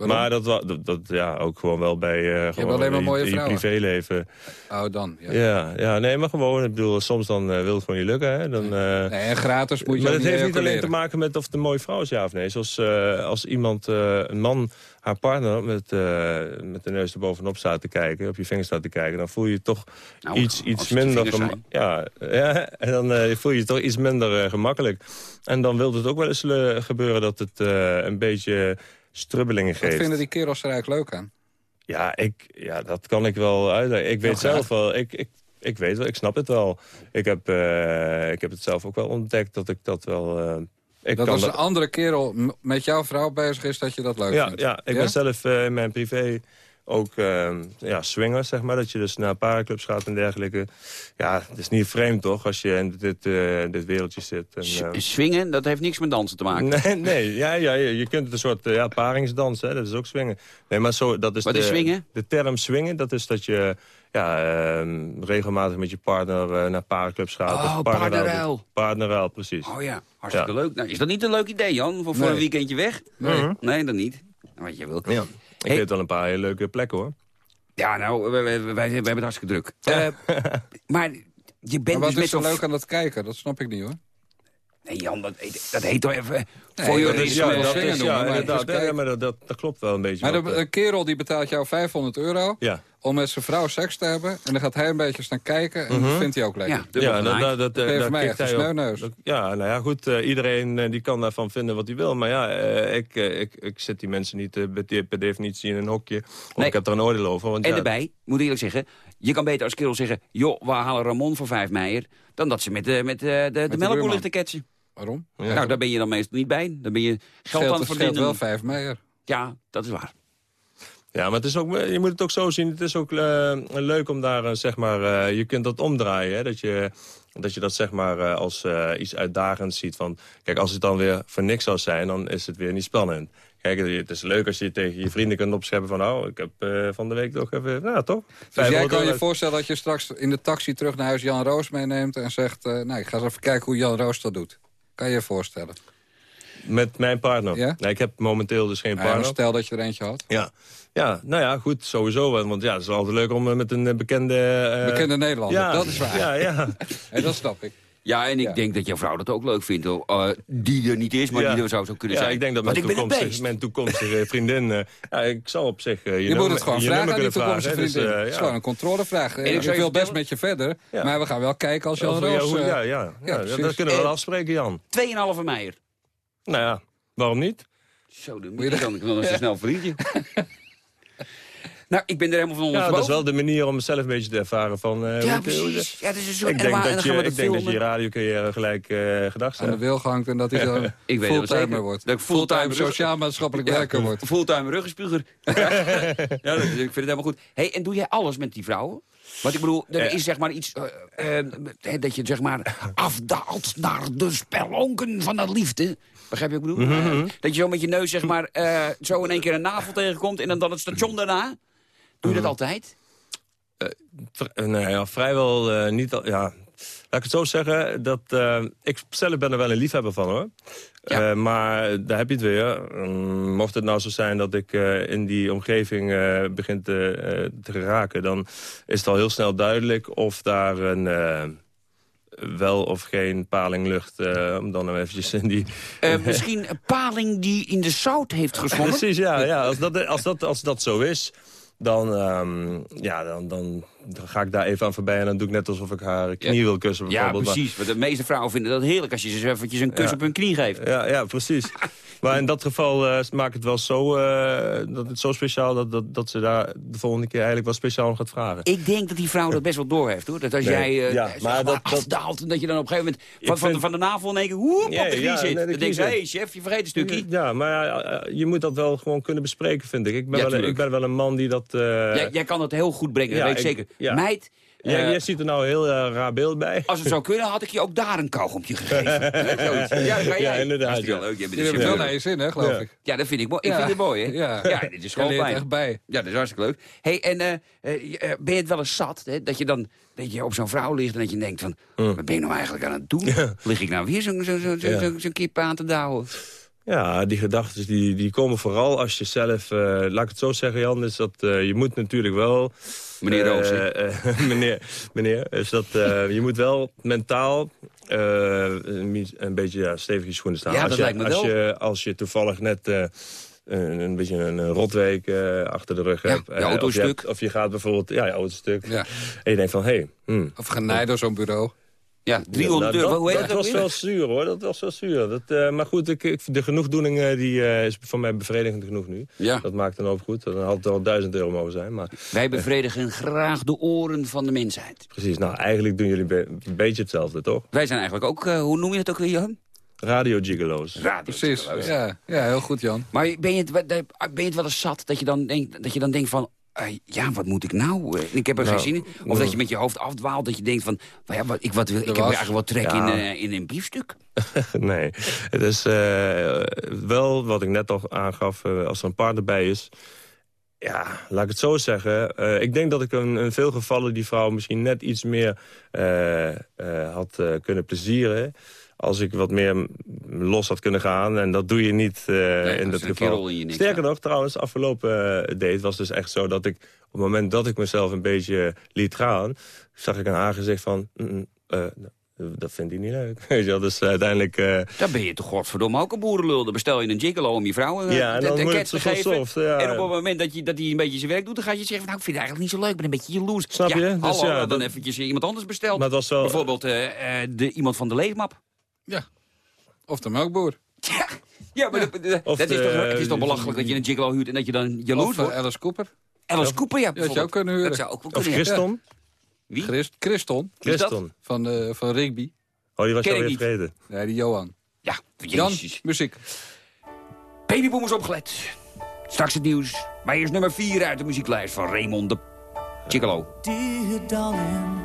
Waarom? Maar dat, dat, dat ja, ook gewoon wel bij eh gewoon alleen maar mooie je privéleven. Oh, dan. Ja. Ja, ja, nee, maar gewoon, ik bedoel, soms dan eh, wil het gewoon niet lukken. Hè? Dan, eh, Nee, en gratis moet je maar het heeft niet alleen te maken met of het een mooie vrouw is, ja of nee. Zoals eh, als iemand, eh, een man, haar partner met, eh, met de neus erbovenop staat te kijken, op je vinger staat te kijken, dan voel je toch Nou, iets, iets minder... vingers Ja, ja, en dan eh, voel je je toch iets minder eh, gemakkelijk. En dan wil het ook wel eens eh, gebeuren dat het eh, een beetje strubbelingen Wat geeft. vinden die kerels er eigenlijk leuk aan? Ja, ik, ja, dat kan ik wel uitleggen. Ik weet zelf wel, ik, ik, ik weet wel, ik snap het wel. Ik heb, eh, ik heb het zelf ook wel ontdekt dat ik dat wel... eh, ik dat als een andere kerel met jouw vrouw bezig is, dat je dat leuk ja, vindt? ja, ik ben zelf eh, in mijn privé ook eh, ja, swinger, zeg maar. Dat je dus naar parenclubs gaat en dergelijke. Ja, het is niet vreemd toch, als je in dit, eh, dit wereldje zit. En, eh, Swingen, dat heeft niks met dansen te maken. Nee, nee ja, ja, je je kunt het een soort eh, ja, paringsdans, hè, dat is ook swingen. Nee, maar zo, dat is Wat de, is swingen? De term swingen, dat is dat je ja, ehm, regelmatig met je partner naar parenclubs gaat. Oh, of partnerruil. Partnerruil, precies. Oh ja, hartstikke Ja. leuk. Nou, is dat niet een leuk idee, Jan? Voor, voor Nee. een weekendje weg? Nee. Nee, dan niet. Wat je wil. Ja. Ik weet wel een paar hele leuke plekken, hoor. Ja, nou, wij, wij, hebben het hartstikke druk. Eh, maar je bent Maar wat dus met is zo leuk aan dat kijken? Dat snap ik niet, hoor. Nee, Jan, dat, heet- dat heet toch even... Nee, voor je dat is ja, dat is, ja, maar inderdaad. Ja, maar dat, dat, dat klopt wel een beetje. Maar de- eh, een kerel die betaalt jou 500 euro ja. Om met zijn vrouw seks te hebben. En dan gaat hij een beetje staan kijken en Mhm. dat vindt hij ook lekker. Ja, dat, dat, dat, ben je daar voor mij echt een. Dat- Ja, nou ja, goed. eh, iedereen eh, die kan daarvan vinden wat hij wil. Maar ja, eh, ik, ik, ik zet die mensen niet eh, per de- per definitie in een hokje. Nee. ik heb er een oordeel over. Want En ja, erbij, moet ik eerlijk zeggen... je kan beter als kerel zeggen... joh, we halen Ramon voor vijf meijer... dan dat ze met, de met, eh, de, de, de melkboer ligt te ketsen. Waarom? Nou, daar ben je dan meestal niet bij. Dan ben je geld Scheelt- aan het verdienen. wel vijf meijer. Ja, dat is waar. Ja, maar het is ook, je moet het ook zo zien. Het is ook eh, leuk om daar, eh, zeg maar, eh, je kunt dat omdraaien. Hè? Dat, je, dat je dat, zeg maar, als iets uitdagends ziet. Van, kijk, als het dan weer voor niks zou zijn, dan is het weer niet spannend. Kijk, het is leuk als je tegen je vrienden kunt opscheppen van... nou, ik heb van de week toch even, nou toch... Dus jij 500 kan je voorstellen dat je straks in de taxi terug naar huis Jan Roos meeneemt... en zegt, eh, nou, ik ga eens even kijken hoe Jan Roos dat doet. Kan je je voorstellen? Met mijn partner? Ja? Nee, ik heb momenteel dus geen Nou ja, partner. stel dat je er eentje had. Ja. Ja, nou ja, goed, sowieso. wel, Want ja, het is altijd leuk om eh, met een eh, bekende... eh, Bekende Nederlander, ja, dat is waar. Ja, ja. En dat snap ik. Ja, en ik Ja. denk dat jouw vrouw dat ook leuk vindt. Eh, die er niet is, maar Ja. die er zou zo kunnen ja, zijn. ik denk dat mijn ik toekomstige, mijn toekomstige vriendin... eh, ja, ik zal op zich eh, je, Je, moet het gewoon vragen aan die toekomstige vragen. hè, vriendin. Dus, Het is ja. gewoon een controlevraag. En ik wil best met je verder, Ja. maar we gaan wel kijken als Jan Roos... ja, ja, ja, dat- kunnen we wel afspreken, Jan. 2,5 meijer. Nou ja, waarom niet? Zo, dan moet je dan. Ik wil eens een snel vriendje. Nou, ik ben er helemaal van Ja, ondersteboven. dat is wel de manier om zelf een beetje te ervaren van... eh, Ja, precies. Ja, dat is een soort- Ik en denk, en dat je, ik denk dat je radiocarrière gelijk eh gedacht aan de staat. wil gehangt en dat hij dan Ik weet het wel fulltimer zeker. wordt. Dat ik fulltime Fulltime sociaal-maatschappelijk Ja, werker wordt. Fulltime ruggenspuger. ja, dat, ik vind het helemaal goed. Hey, en doe jij alles met die vrouwen? Want ik bedoel, er is zeg maar iets... eh, dat je zeg maar afdaalt naar de spelonken van de liefde. Begrijp je wat ik bedoel? Mhm. Eh, dat je zo met je neus zeg maar eh, zo in één keer een navel tegenkomt... en dan, dan het station daarna. Doe je dat altijd? Vri- eh, nee, ja, vrijwel eh, niet... Al, ja. Laat ik het zo zeggen, dat, eh, ik zelf ben er wel een liefhebber van hoor. Eh, maar daar heb je het weer. Mm, mocht het nou zo zijn dat ik eh, in die omgeving eh, begin te, eh, te geraken... dan is het al heel snel duidelijk of daar een... eh, wel of geen paling lucht, eh, om dan nou eventjes in die... Eh, misschien een paling die in de zout heeft gezwommen? Precies, ja. ja als, dat, als, dat, als dat zo is, dan, ehm, ja, dan, dan, dan ga ik daar even aan voorbij... en dan doe ik net alsof ik haar knie wil kussen Ja, bijvoorbeeld. precies. Want de meeste vrouwen vinden dat heerlijk als je ze eventjes een kus Ja. op hun knie geeft. Ja, ja precies. Maar in dat geval uh, maakt het wel zo, uh, dat het zo speciaal... Dat, dat, dat ze daar de volgende keer eigenlijk wel speciaal om gaat vragen. Ik denk dat die vrouw dat best wel door heeft, hoor. Dat als Nee, jij uh, ja, maar maar dat- dat- afdaalt... dat je dan op een gegeven moment van, van, de, vind- van de navel in één keer... Woep, Ja, op de knie ja, zit. nee, de dan denk je, hé zit. chef, je vergeet een stukje. Ja, maar je moet dat wel gewoon kunnen bespreken, vind ik. Ik ben, Ja, wel, ik ben wel een man die dat... jij, jij kan dat heel goed brengen, dat weet ik zeker. Ja. Meid, Ja, eh, jij ziet er nou een heel uh, raar beeld bij. als het zou kunnen, had ik je ook daar een kauwgompje gegeven. Ja, Ja, jij. inderdaad, ja. leuk. Je hebt wel naar je zin, hè, geloof Ja. ik. Ja, dat vind ik mooi. Ik Ja. vind het mooi, hè? Ja. ja dit is Je gewoon echt bij. Ja, dat is hartstikke leuk. hey, en eh, eh, eh, ben je het wel eens zat, hè? Dat je dan dat je op zo'n vrouw ligt en dat je denkt van... wat ben je nou eigenlijk aan het doen? Lig ik nou weer zo'n zo, zo, zo, Ja. zo, zo'n kip aan te douwen? Ja, die gedachten die, die komen vooral als je zelf... eh, laat ik het zo zeggen, Jan, is dat eh, je moet natuurlijk wel... Meneer eh, Roos, eh, meneer, meneer, is dat eh, je moet wel mentaal een, beetje ja, stevig in je schoenen staan. Ja, als dat je, lijkt me als wel. Je, als je toevallig net... een, een beetje een, een rotweek achter de rug Ja, hebt. je auto of, je hebt- of je gaat bijvoorbeeld... Ja, je auto stuk. Ja. En je denkt van, hé... Hey, hmm, Of genaaid door zo'n bureau. Ja, 300 nou, euro. dat, was wel zuur hoor, dat was wel zuur. Dat, eh, maar goed, ik, ik, de genoegdoening eh, die, eh, is voor mij bevredigend genoeg nu. Ja. Dat maakt dan ook goed. Dan had het al duizend euro mogen zijn. Maar Wij bevredigen graag de oren van de mensheid. precies, nou eigenlijk doen jullie be- een beetje hetzelfde, toch? Wij zijn eigenlijk ook, eh, hoe noem je dat ook weer, Jan? Radio gigolo's. Radio. Precies. Ja, ja, heel goed, Jan. Maar ben je, het, ben je het wel eens zat dat je dan denkt, dat je dan denkt van... eh, ja, wat moet ik nou? Eh, ik heb er Nou, geen zin in. Of nou. dat je met je hoofd afdwaalt, dat je denkt van... ja, wat, ik, wat wil, ik heb was. eigenlijk wel trek Ja. in, eh, in een biefstuk. nee, het is wel wat ik net al aangaf, als er een partner bij is... Ja, laat ik het zo zeggen. Ik denk dat ik in, in veel gevallen die vrouw misschien net iets meer had kunnen plezieren. Als ik wat meer los had kunnen gaan. En dat doe je niet eh, in dat een geval. in Sterker nog, trouwens, afgelopen eh, date was dus echt zo dat ik... op het moment dat ik mezelf een beetje liet gaan... zag ik een aangezicht van... mm, mm, eh, dat vindt hij niet leuk. Weet je wel, dus uiteindelijk... Dan ben je toch godverdomme ook een boerenlul. Dan bestel je een gigolo om je vrouw Ja, en dan kets het te geven. soft, ja. En op het moment dat hij dat een beetje zijn werk doet... dan ga je zeggen van, nou, ik vind het eigenlijk niet zo leuk. Ik ben een beetje jaloers. Snap ja, je? Dus Hallo, ja, dan dat- eventjes iemand anders besteld. Maar het was wel- Bijvoorbeeld de, iemand van de leesmap. Ja. Of de melkboer. Ja, ja maar dat- Of is toch, het is toch belachelijk dat je een gigolo huurt... en dat je dan jaloers Of eh, wordt? Alice Cooper. Alice Cooper, ja, dat zou kunnen huren. Dat zou ook wel of kunnen, ja. Christon. Wie? Christ, Christon. Is? Christon. Van, eh, van Rigby. Oh, die was Ken ik alweer vergeten. Nee, die Johan. Ja, Jan, jezus. muziek. Babyboomers opgelet. Straks het nieuws. Maar eerst nummer 4 uit de muzieklijst van Raymond de Gigolo. Dear darling,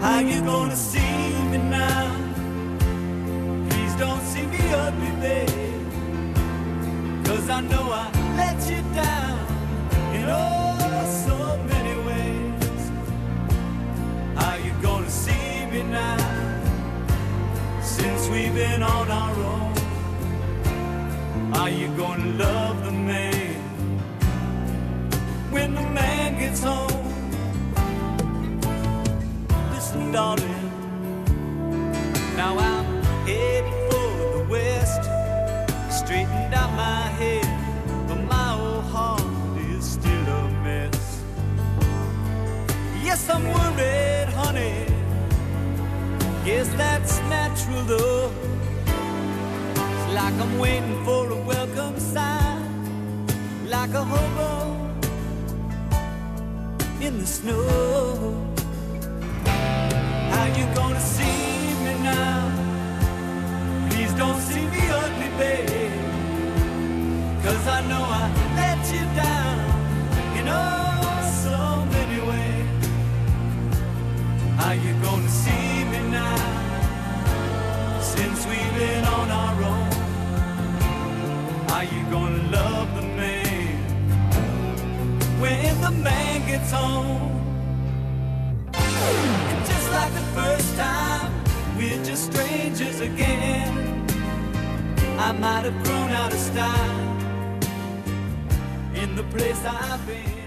How you gonna see me now? Please don't see me ugly, babe. Cause I know I let you down in oh so many ways. How you gonna see me now? Since we've been on our own. Are you gonna love the man when the man gets home? Darling. Now I'm headed for the west. Straightened out my head, but my old heart is still a mess. Yes, I'm worried, honey. Guess that's natural though. It's like I'm waiting for a welcome sign, like a hobo in the snow. Gonna see me now? Please don't see me ugly, babe. Cause I know I let you down in oh so many ways. Are you gonna see me now? Since we've been on our own. Are you gonna love the man when the man gets home? Like the first time, we're just strangers again. I might have grown out of style in the place I've been.